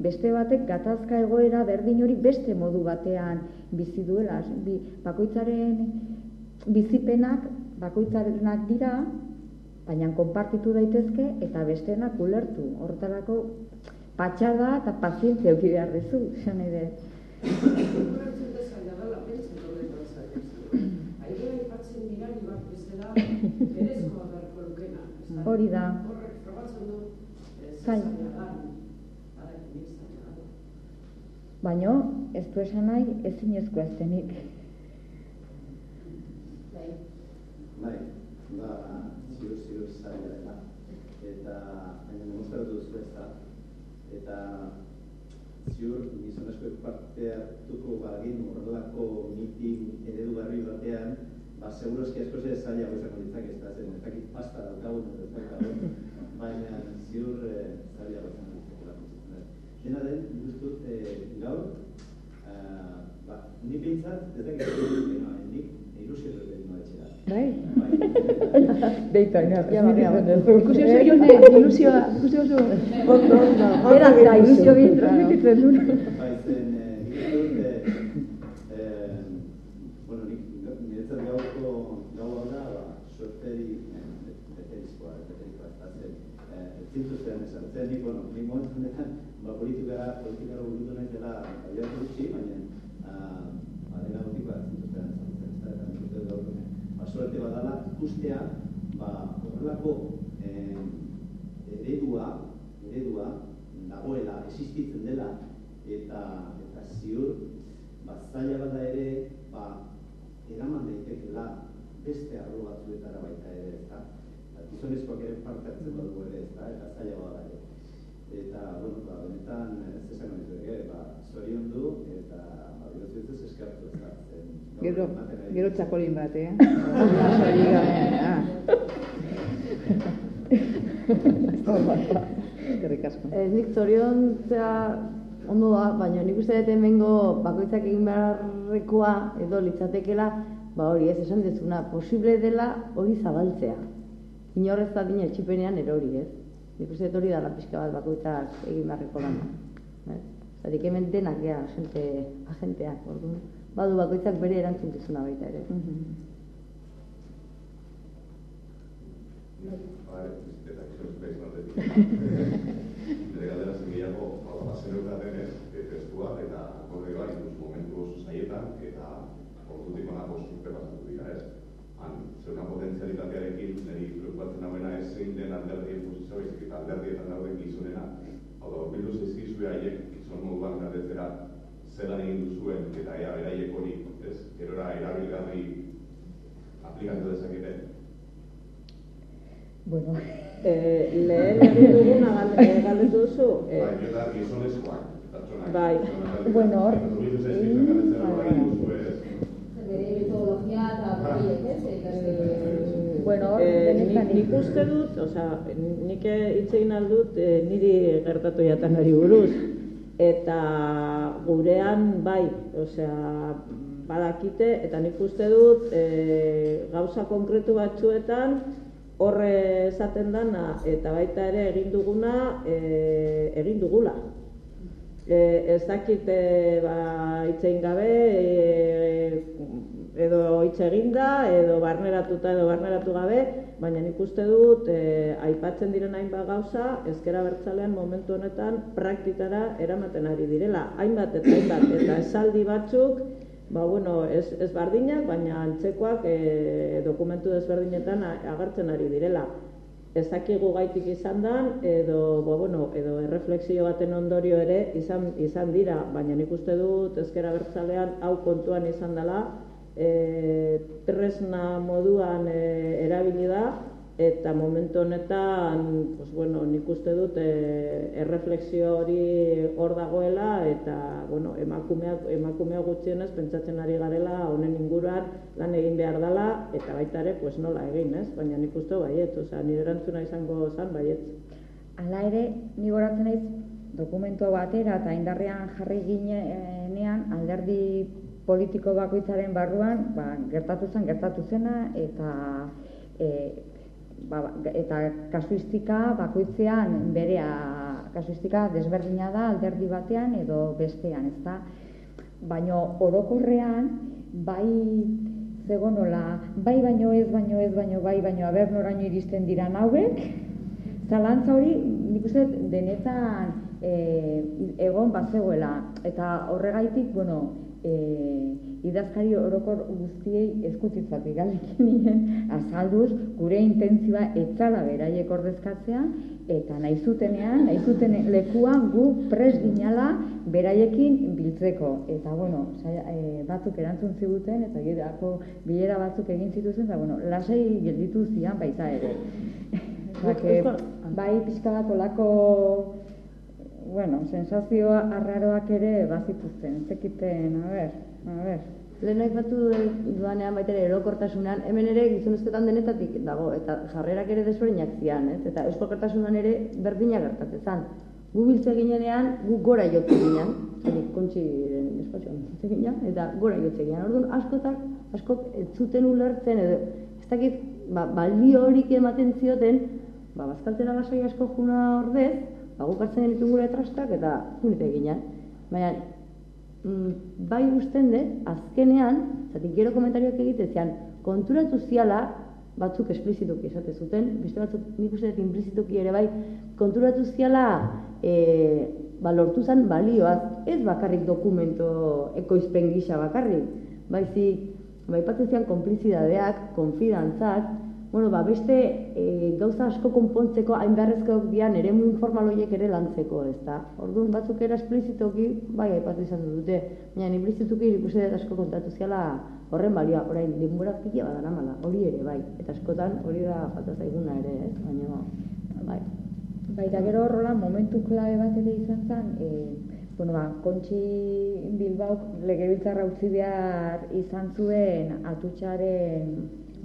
beste batek gatazka egoera berdin hori beste modu batean bizi duela. Bi, bakoitzaren bizipenak bakoitzarenak dira, baina konpartitu daitezke eta besteenak ulertu. Horretarako patxada eta pazientzia eduki behar duzu, esan ere. Ulertzen dezaila dela, pentsen horretan zaila. Airea aipatzen dira, bat bezala, berezkoa beharko lukena. Hori da. Horrek frogatzen du, ez zaila da. Baina ez du esan nahi ezinezkoa ez denik. Bai, ba, ziur, ziur zaila dela. Eta, baina demostratu duzu ez da. Eta, ziur, gizonezkoek parte hartuko bagin horrelako mitin eredugarri batean, ba, seguro eski asko zer zaila izango ditzak ez da, zen, ez dakit pasta daukagun, ez daukagun, baina ziur eh, zaila izango ditzak. Dena den, dut, eh, gaur, *laughs* eh, ba, ni behintzat, ez dakit, nik ilusio dut egin etxera. Bai? Bai. Deita, ina, Ja, Ikusi oso jone, ilusioa, ikusi oso... Ondo, ondo, Berak da, ilusio bin transmititzen du. Bai, zen, uste dut, eh, eh, bueno, nik niretzat gauko gau hau da, ba, sorteri eh, beterizkoa, beterizkoa, eta zen, eh, ez zintuzten esan, zen nik, bueno, nik momentu honetan, ba, politikara, politikara burutu nahi dela, abiatu gutxi, baina, ah, ba, dena gotikoa ez zintuzten esan, zen, ez da, eta nik ba, suerte badala ikustea, ba, horrelako eh, eredua, eredua dagoela, existitzen dela, eta, eta ziur, ba, zaila bada ere, ba, eraman daitekeela beste arlo batzuetara baita ere, ezta? Ba, Gizonezkoak ere parte hartzen badu ere, ezta? Eta zaila bada. Eta, bueno, ba, benetan, ez esan ditu ere, ba, zorion du, eta, ba, bihotzu ez eskertu? Zen, gaur Gero, gero txakolin bat, eh? Hori. *laughs* Eskerrik asko. Ez nik zoriontzea ondo da, baina nik uste dut hemengo bakoitzak egin beharrekoa edo litzatekela, ba hori ez esan dezuna, posible dela hori zabaltzea. Inorrez da dina etxipenean ere hori ez. Nik uste hori dala pixka bat bakoitzak egin beharreko lana. Ez? Zatik hemen denak gea, agente, agenteak, orduan. Badu bakoitzak bere erantzukizuna baita ere. Nortetik. *laughs* Nire galdera zen gehiago, bazero denez, e, testua eta akordioa incluso momentu oso zaietan, eta ordutik onako zurte pasatu dira, ez? Han, zeuna potentzialitatearekin, niri preocupatzen hauena ez zein den alderdien posizioa, baizik eta alderdietan dauden gizonena. Hau da, bildu zaizkizue haiek gizon moduan galdetzera, zelan egin duzuen, eta ea beraiek hori, ez? Gerora erabilgarri aplikatu dezakete. Bueno, eh, lehen egin duguna galde- galdetu duzu, eh, Bai, eta gizonezkoak, pertsonak. Bai. Bueno, hor- galdetzera Bai, bai, metodologia eta horiek, ez? Bueno, Eh, nik, nik uste dut, osea, nik hitz egin aldut eh, niri gertatu jatanari buruz. Eta gurean bai, osea, badakite, eta nik uste dut eh, gauza konkretu batzuetan horre esaten dana eta baita ere egin duguna eh, egin dugula. E, ez dakit e, ba, hitz egin gabe, e, edo hitz eginda, edo barneratuta edo barneratu gabe, baina nik uste dut e, aipatzen diren hainbat gauza, ezkera bertzalean momentu honetan praktikara eramaten ari direla. Hainbat eta hainbat, eta esaldi batzuk, ba, bueno, ez, ez bardinak, baina antzekoak e, dokumentu desberdinetan agertzen ari direla ez dakigu gaitik izan dan, edo, bo, bueno, edo erreflexio baten ondorio ere izan, izan dira, baina nik uste dut ezkera bertzalean hau kontuan izan dela, e, tresna moduan e, erabili da, eta momentu honetan, pues, bueno, nik uste dut e, erreflexio hori hor dagoela, eta bueno, emakumeak, emakumeak gutxienez pentsatzen ari garela honen inguruan lan egin behar dela, eta baita ere, pues nola egin, ez? Baina nik uste baiet, osea, nire erantzuna izango zen baiet. Hala ere, ni goratzen naiz dokumento batera eta indarrean jarri ginean alderdi politiko bakoitzaren barruan ba, gertatu zen, gertatu zena eta e, ba, eta kasuistika bakoitzean berea kasuistika desberdina da alderdi batean edo bestean, ezta? Baino orokorrean bai zegonola, bai baino ez, baino ez, baino bai, baino aber noraino iristen dira hauek, zalantza hori nik uste denetan e, egon bazegoela eta horregaitik, bueno, e, idazkari orokor guztiei eskutitzat igalekin nien azalduz gure intentzioa etzala beraiek ordezkatzea eta nahi zutenean, nahi zuten lekuan gu pres ginala beraiekin biltzeko. Eta, bueno, e, batzuk erantzun ziguten, eta gero bilera batzuk egin zituzen, eta, bueno, lasai gelditu zian baita ere. Eta, bai, pixka bat olako, bueno, sensazioa arraroak ere bazituzten, zekiten, a ber, a ber. Lehen aipatu duanean baita ere erokortasunan, hemen ere gizonezketan denetatik dago, eta jarrerak ere desberdinak zian, ez? eta euskokortasunan ere berdina gertatzen. Gu biltze ginenean, gu gora jotu ginean, zari kontxiren espazioan ginean, eta gora jotu ginean. Orduan, askotak, askok ez zuten ulertzen, edo, ez dakit, ba, balio horik ematen zioten, ba, bazkaltera lasai asko juna ordez, gukartzen genitun gure trastak, eta junite ginean. Baina, mm, bai usten dut, azkenean, zati gero komentarioak egite zean, konturatu ziala, batzuk esplizituki esate zuten, beste batzuk nik uste dut ere bai, konturatu ziala e, ba, lortu zen balioaz, ez bakarrik dokumento ekoizpen gisa bakarrik, baizik, bai patzizian konplizidadeak, konfidantzak, bueno, ba, beste e, gauza asko konpontzeko hain beharrezkoak dian ere mu informal horiek ere lantzeko, ez da? Orduan batzuk era esplizitoki, bai, aipatu izan dute, baina implizituki ikusi dut asko kontatu ziala horren balioa, orain, denbora pila badara mala, hori ere, bai, eta askotan hori da falta zaiguna ere, ez? Baina, bai. Bai, eta gero horrela, momentu klabe bat ere izan zen, e, bueno, ba, kontxi Bilbauk legebiltzarra utzi behar izan zuen atutxaren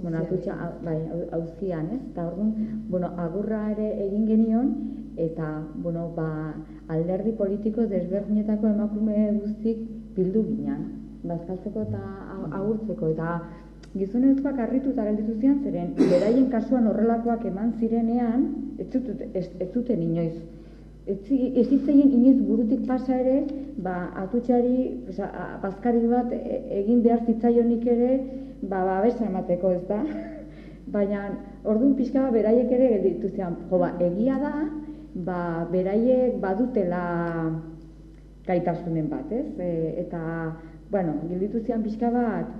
bueno, atutxa, bai, auzian, ez? Eta orduan, bueno, agurra ere egin genion, eta, bueno, ba, alderdi politiko desberdinetako emakume guztik bildu ginen. Bazkaltzeko eta agurtzeko, eta gizonezkoak harritu eta gelditu zian, zeren, beraien kasuan horrelakoak eman zirenean, ez, zut, ez, ez zuten inoiz. Ez, zitzeien inoiz burutik pasa ere, ba, atutxari, bazkari bat e, egin behar zitzaionik ere, ba, ba besa emateko ez da. Baina, orduan pixka beraiek ere gelditu zian, jo, ba, egia da, ba, beraiek badutela gaitasunen bat, ez? E, eta, bueno, gelditu zian pixka bat,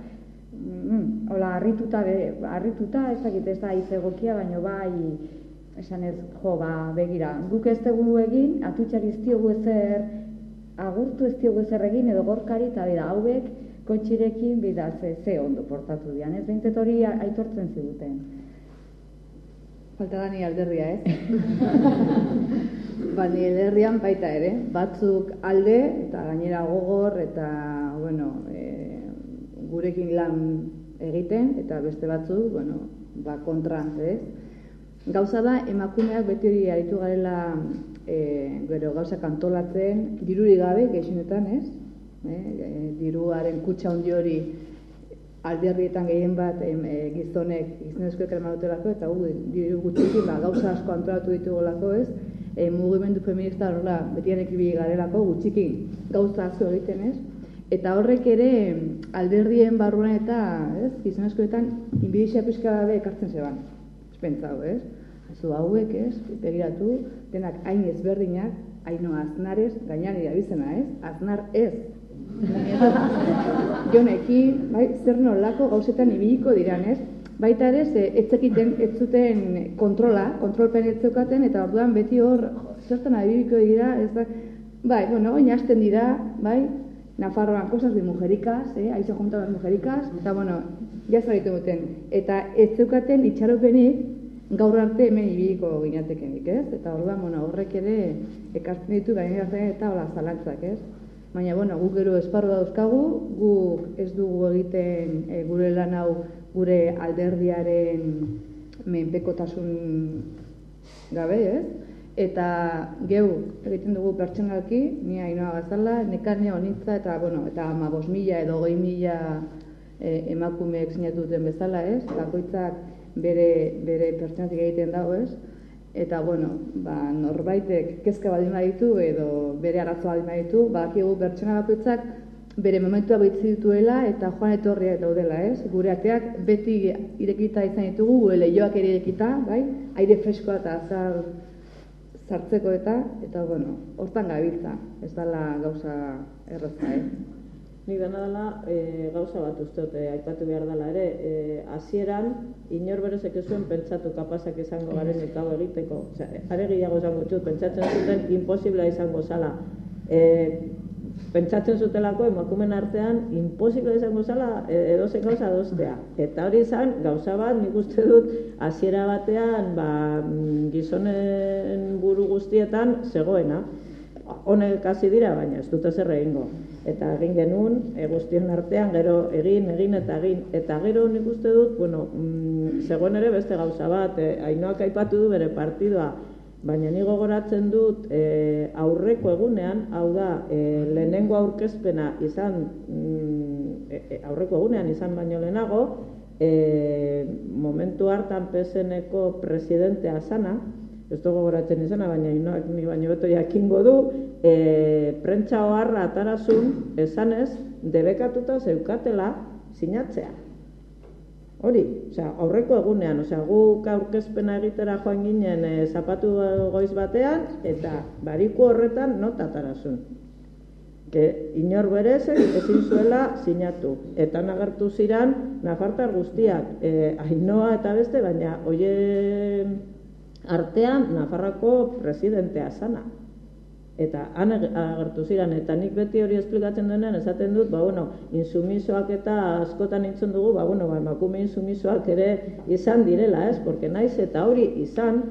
mm, hola, harrituta, harrituta, ez dakit ez da izegokia, baina bai, esan ez, jo, ba, begira, guk ez dugu egin, atutxari ez diogu ezer, agurtu ez diogu ezer egin, edo gorkari, eta bida, hauek, kotxirekin bida ze, ondo portatu dian, ez bintzet hori aitortzen ziguten. Falta da ni alderria, ez? *laughs* ba, ni alderrian baita ere, batzuk alde eta gainera gogor eta, bueno, e, gurekin lan egiten eta beste batzuk, bueno, ba, kontra, ez? Gauza da, emakumeak beti hori aritu garela e, gero gauza kantolatzen, diruri gabe, gehienetan, ez? Eh, diruaren kutsa handi hori alderrietan gehien bat em, e, gizonek gizonezkoek eraman dutelako eta gu, diru gutxiki ba, gauza asko antolatu ditugolako ez? E, mugimendu feminista horrela betianek ibili garelako gutxiki gauza asko egiten ez? Eta horrek ere alderrien barruan eta ez? Gizonezkoetan inbidizia pizka gabe ekartzen zeban. Ez pentsau ez? Zu hauek, ez, begiratu, denak hain ezberdinak, haino aznarez, gainan irabizena, ez? Aznar ez, Jonekin, bai, zer nolako gauzetan ibiliko diran, ez? Baita ere, ze, ez zekiten, ez zuten kontrola, kontrolpen ez zeukaten, eta orduan beti hor, zertan ibiliko dira, ez da, bai, bueno, oin hasten dira, bai, Nafarroan cosas de mujericas, eh, ahí se juntan las mujericas, eta bueno, ya zaitu duten. Eta ez zeukaten itxaropenik gaur arte hemen ibiliko ginatekenik, ez? Eta orduan, bueno, horrek ere ekartzen ditu gainera eta hola zalantzak, ez? Baina, bueno, guk gero esparru dauzkagu, guk ez dugu egiten e, gure lan hau gure alderdiaren menpekotasun gabe, ez? eta geu egiten dugu pertsonalki, ni hainoa gazala, nekane honitza eta, bueno, eta ama mila edo goi mila e, emakumeek sinatu duten bezala, ez? Bakoitzak bere, bere pertsonatik egiten dago, ez? Eta, bueno, ba, norbaitek kezka baldin baditu edo bere arazoa baldin baditu, badakigu pertsona bakoitzak bere momentua bitzi dituela eta joan etorriak daudela, ez? Gure ateak beti irekita izan ditugu, gure lehioak ere irekita, bai? Aire freskoa eta azar sartzeko eta, eta bueno, hortan gabiltza, ez dala gauza erraza, eh? Nik dena dela e, gauza bat uste dute aipatu behar dela ere, e, hasieran inor berezek zuen pentsatu kapazak izango garen hau egiteko. Osea, are gehiago izango txut, pentsatzen zuten imposiblea izango zala. E, pentsatzen zutelako emakumen artean imposible izango zala edozen gauza doztea. Eta hori izan, gauza bat nik uste dut hasiera batean ba, mm, gizonen buru guztietan zegoena honek hasi dira, baina ez dute zer egingo. Eta egin genuen, e, guztien artean, gero egin, egin eta egin. Eta gero nik uste dut, bueno, mm, zegoen ere beste gauza bat, e, ainoak aipatu du bere partidua, baina ni gogoratzen dut e, aurreko egunean, hau da, e, lehenengo aurkezpena izan, mm, e, e, aurreko egunean izan baino lehenago, e, momentu hartan peseneko presidentea sana, ez dugu goratzen izana, baina inoak ni baino beto jakingo du, e, prentsa oharra atarazun, esanez, debekatuta zeukatela sinatzea. Hori, osea, aurreko egunean, osea, guk aurkezpena egitera joan ginen e, zapatu goiz batean, eta bariku horretan nota atarazun. Ke inor berezek ezin zuela sinatu. Eta nagartu ziran, nafartar guztiak, e, ainoa eta beste, baina, oie artean Nafarroko presidentea sana. Eta han agertu ziren, eta nik beti hori esplikatzen duenean, esaten dut, ba, bueno, insumisoak eta askotan nintzen dugu, ba, bueno, ba, emakume insumisoak ere izan direla, ez? Porque naiz eta hori izan,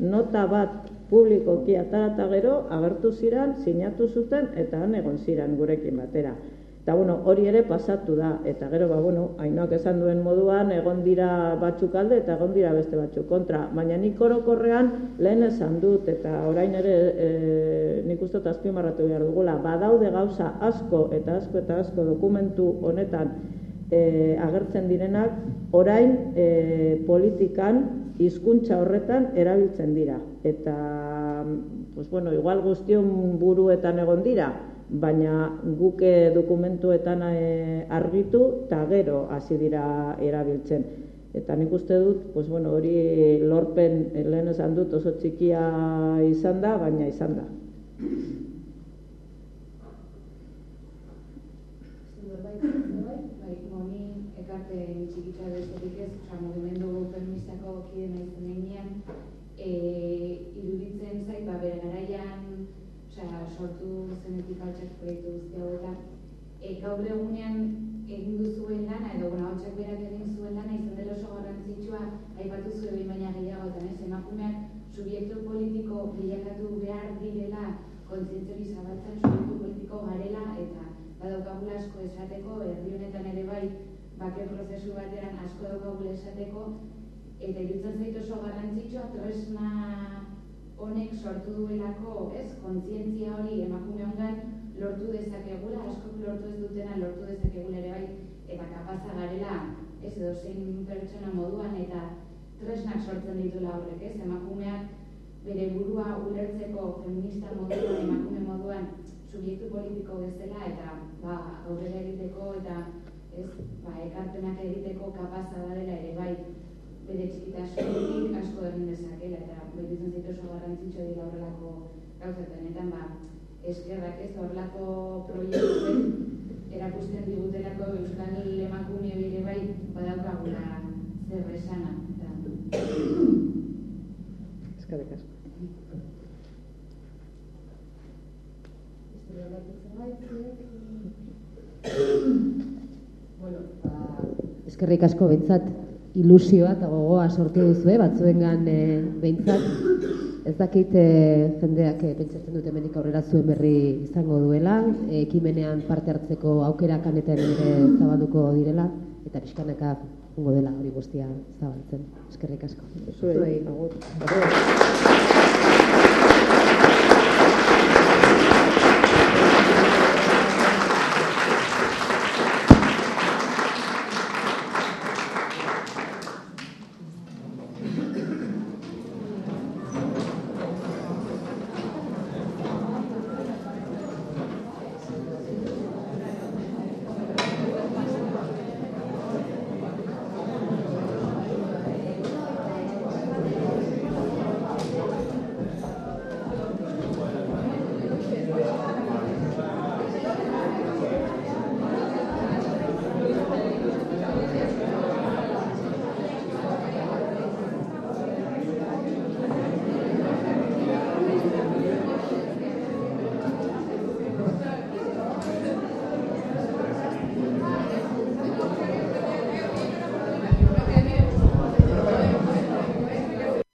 nota bat publikoki atarata gero, agertu ziren, sinatu zuten, eta han egon ziren gurekin batera. Eta bueno, hori ere pasatu da, eta gero, ba, bueno, hainoak esan duen moduan, egon dira batzuk alde eta egon dira beste batzuk kontra. Baina nik orokorrean lehen esan dut, eta orain ere e, nik uste azpimarratu behar dugula, badaude gauza asko eta asko eta asko dokumentu honetan e, agertzen direnak, orain e, politikan hizkuntza horretan erabiltzen dira. Eta, pues bueno, igual guztion buruetan egon dira, baina guke dokumentuetan e, argitu eta gero hasi dira erabiltzen. Eta nik uste dut, pues bueno, hori lorpen lehen esan dut oso txikia izan da, baina izan da. Bai, txikitza bestetik ez, oza, movimendu feministako kide nahi zen e, iruditzen zait, ba, bere garaian osea, sortu zenetik altxak proiektu guzti hauetan, e, gaur egunean egin duzuen lana, edo guna altxak berak egin zuen lana, izan dela oso garrantzitsua, aipatu zuen behin baina gehiagotan, ez, emakumeak subiektu politiko bilakatu behar direla, kontzientzori zabaltzen subiektu politiko garela, eta badaukagula asko esateko, herri honetan ere bai, bake prozesu batean asko daukagula esateko, eta irutzen zaitu oso garrantzitsua, tresna honek sortu duelako, ez, kontzientzia hori emakume hongan lortu dezakegula, asko lortu ez dutena lortu dezakegula ere bai, eta kapaza garela, ez edo zein pertsona moduan, eta tresnak sortzen dituela horrek, ez, emakumeak bere burua ulertzeko feminista moduan, emakume moduan, subiektu politiko bezala, eta ba, aurrera egiteko, eta ez, ba, ekarpenak egiteko kapaza dela ere bai, bere txikitasunik asko egin dezakela, eta behitzen zaitu oso garrantzitsu dira horrelako gauzetan, ba, eskerrak ez horrelako proiektu erakusten digutelako Euskal emakume bire bai badaukagula zer esana. Eskerrik asko. Bueno, ba, eskerrik asko bentsat ilusioa eta gogoa sortu duzu, eh? batzuengan e, behintzat. Ez dakit e, jendeak e, pentsatzen dute hemenik aurrera zuen berri izango duela, ekimenean parte hartzeko aukerak anetan ere zabalduko direla, eta pixkanaka jungo dela hori guztia zabaltzen. Eskerrik asko. Zuei, agur.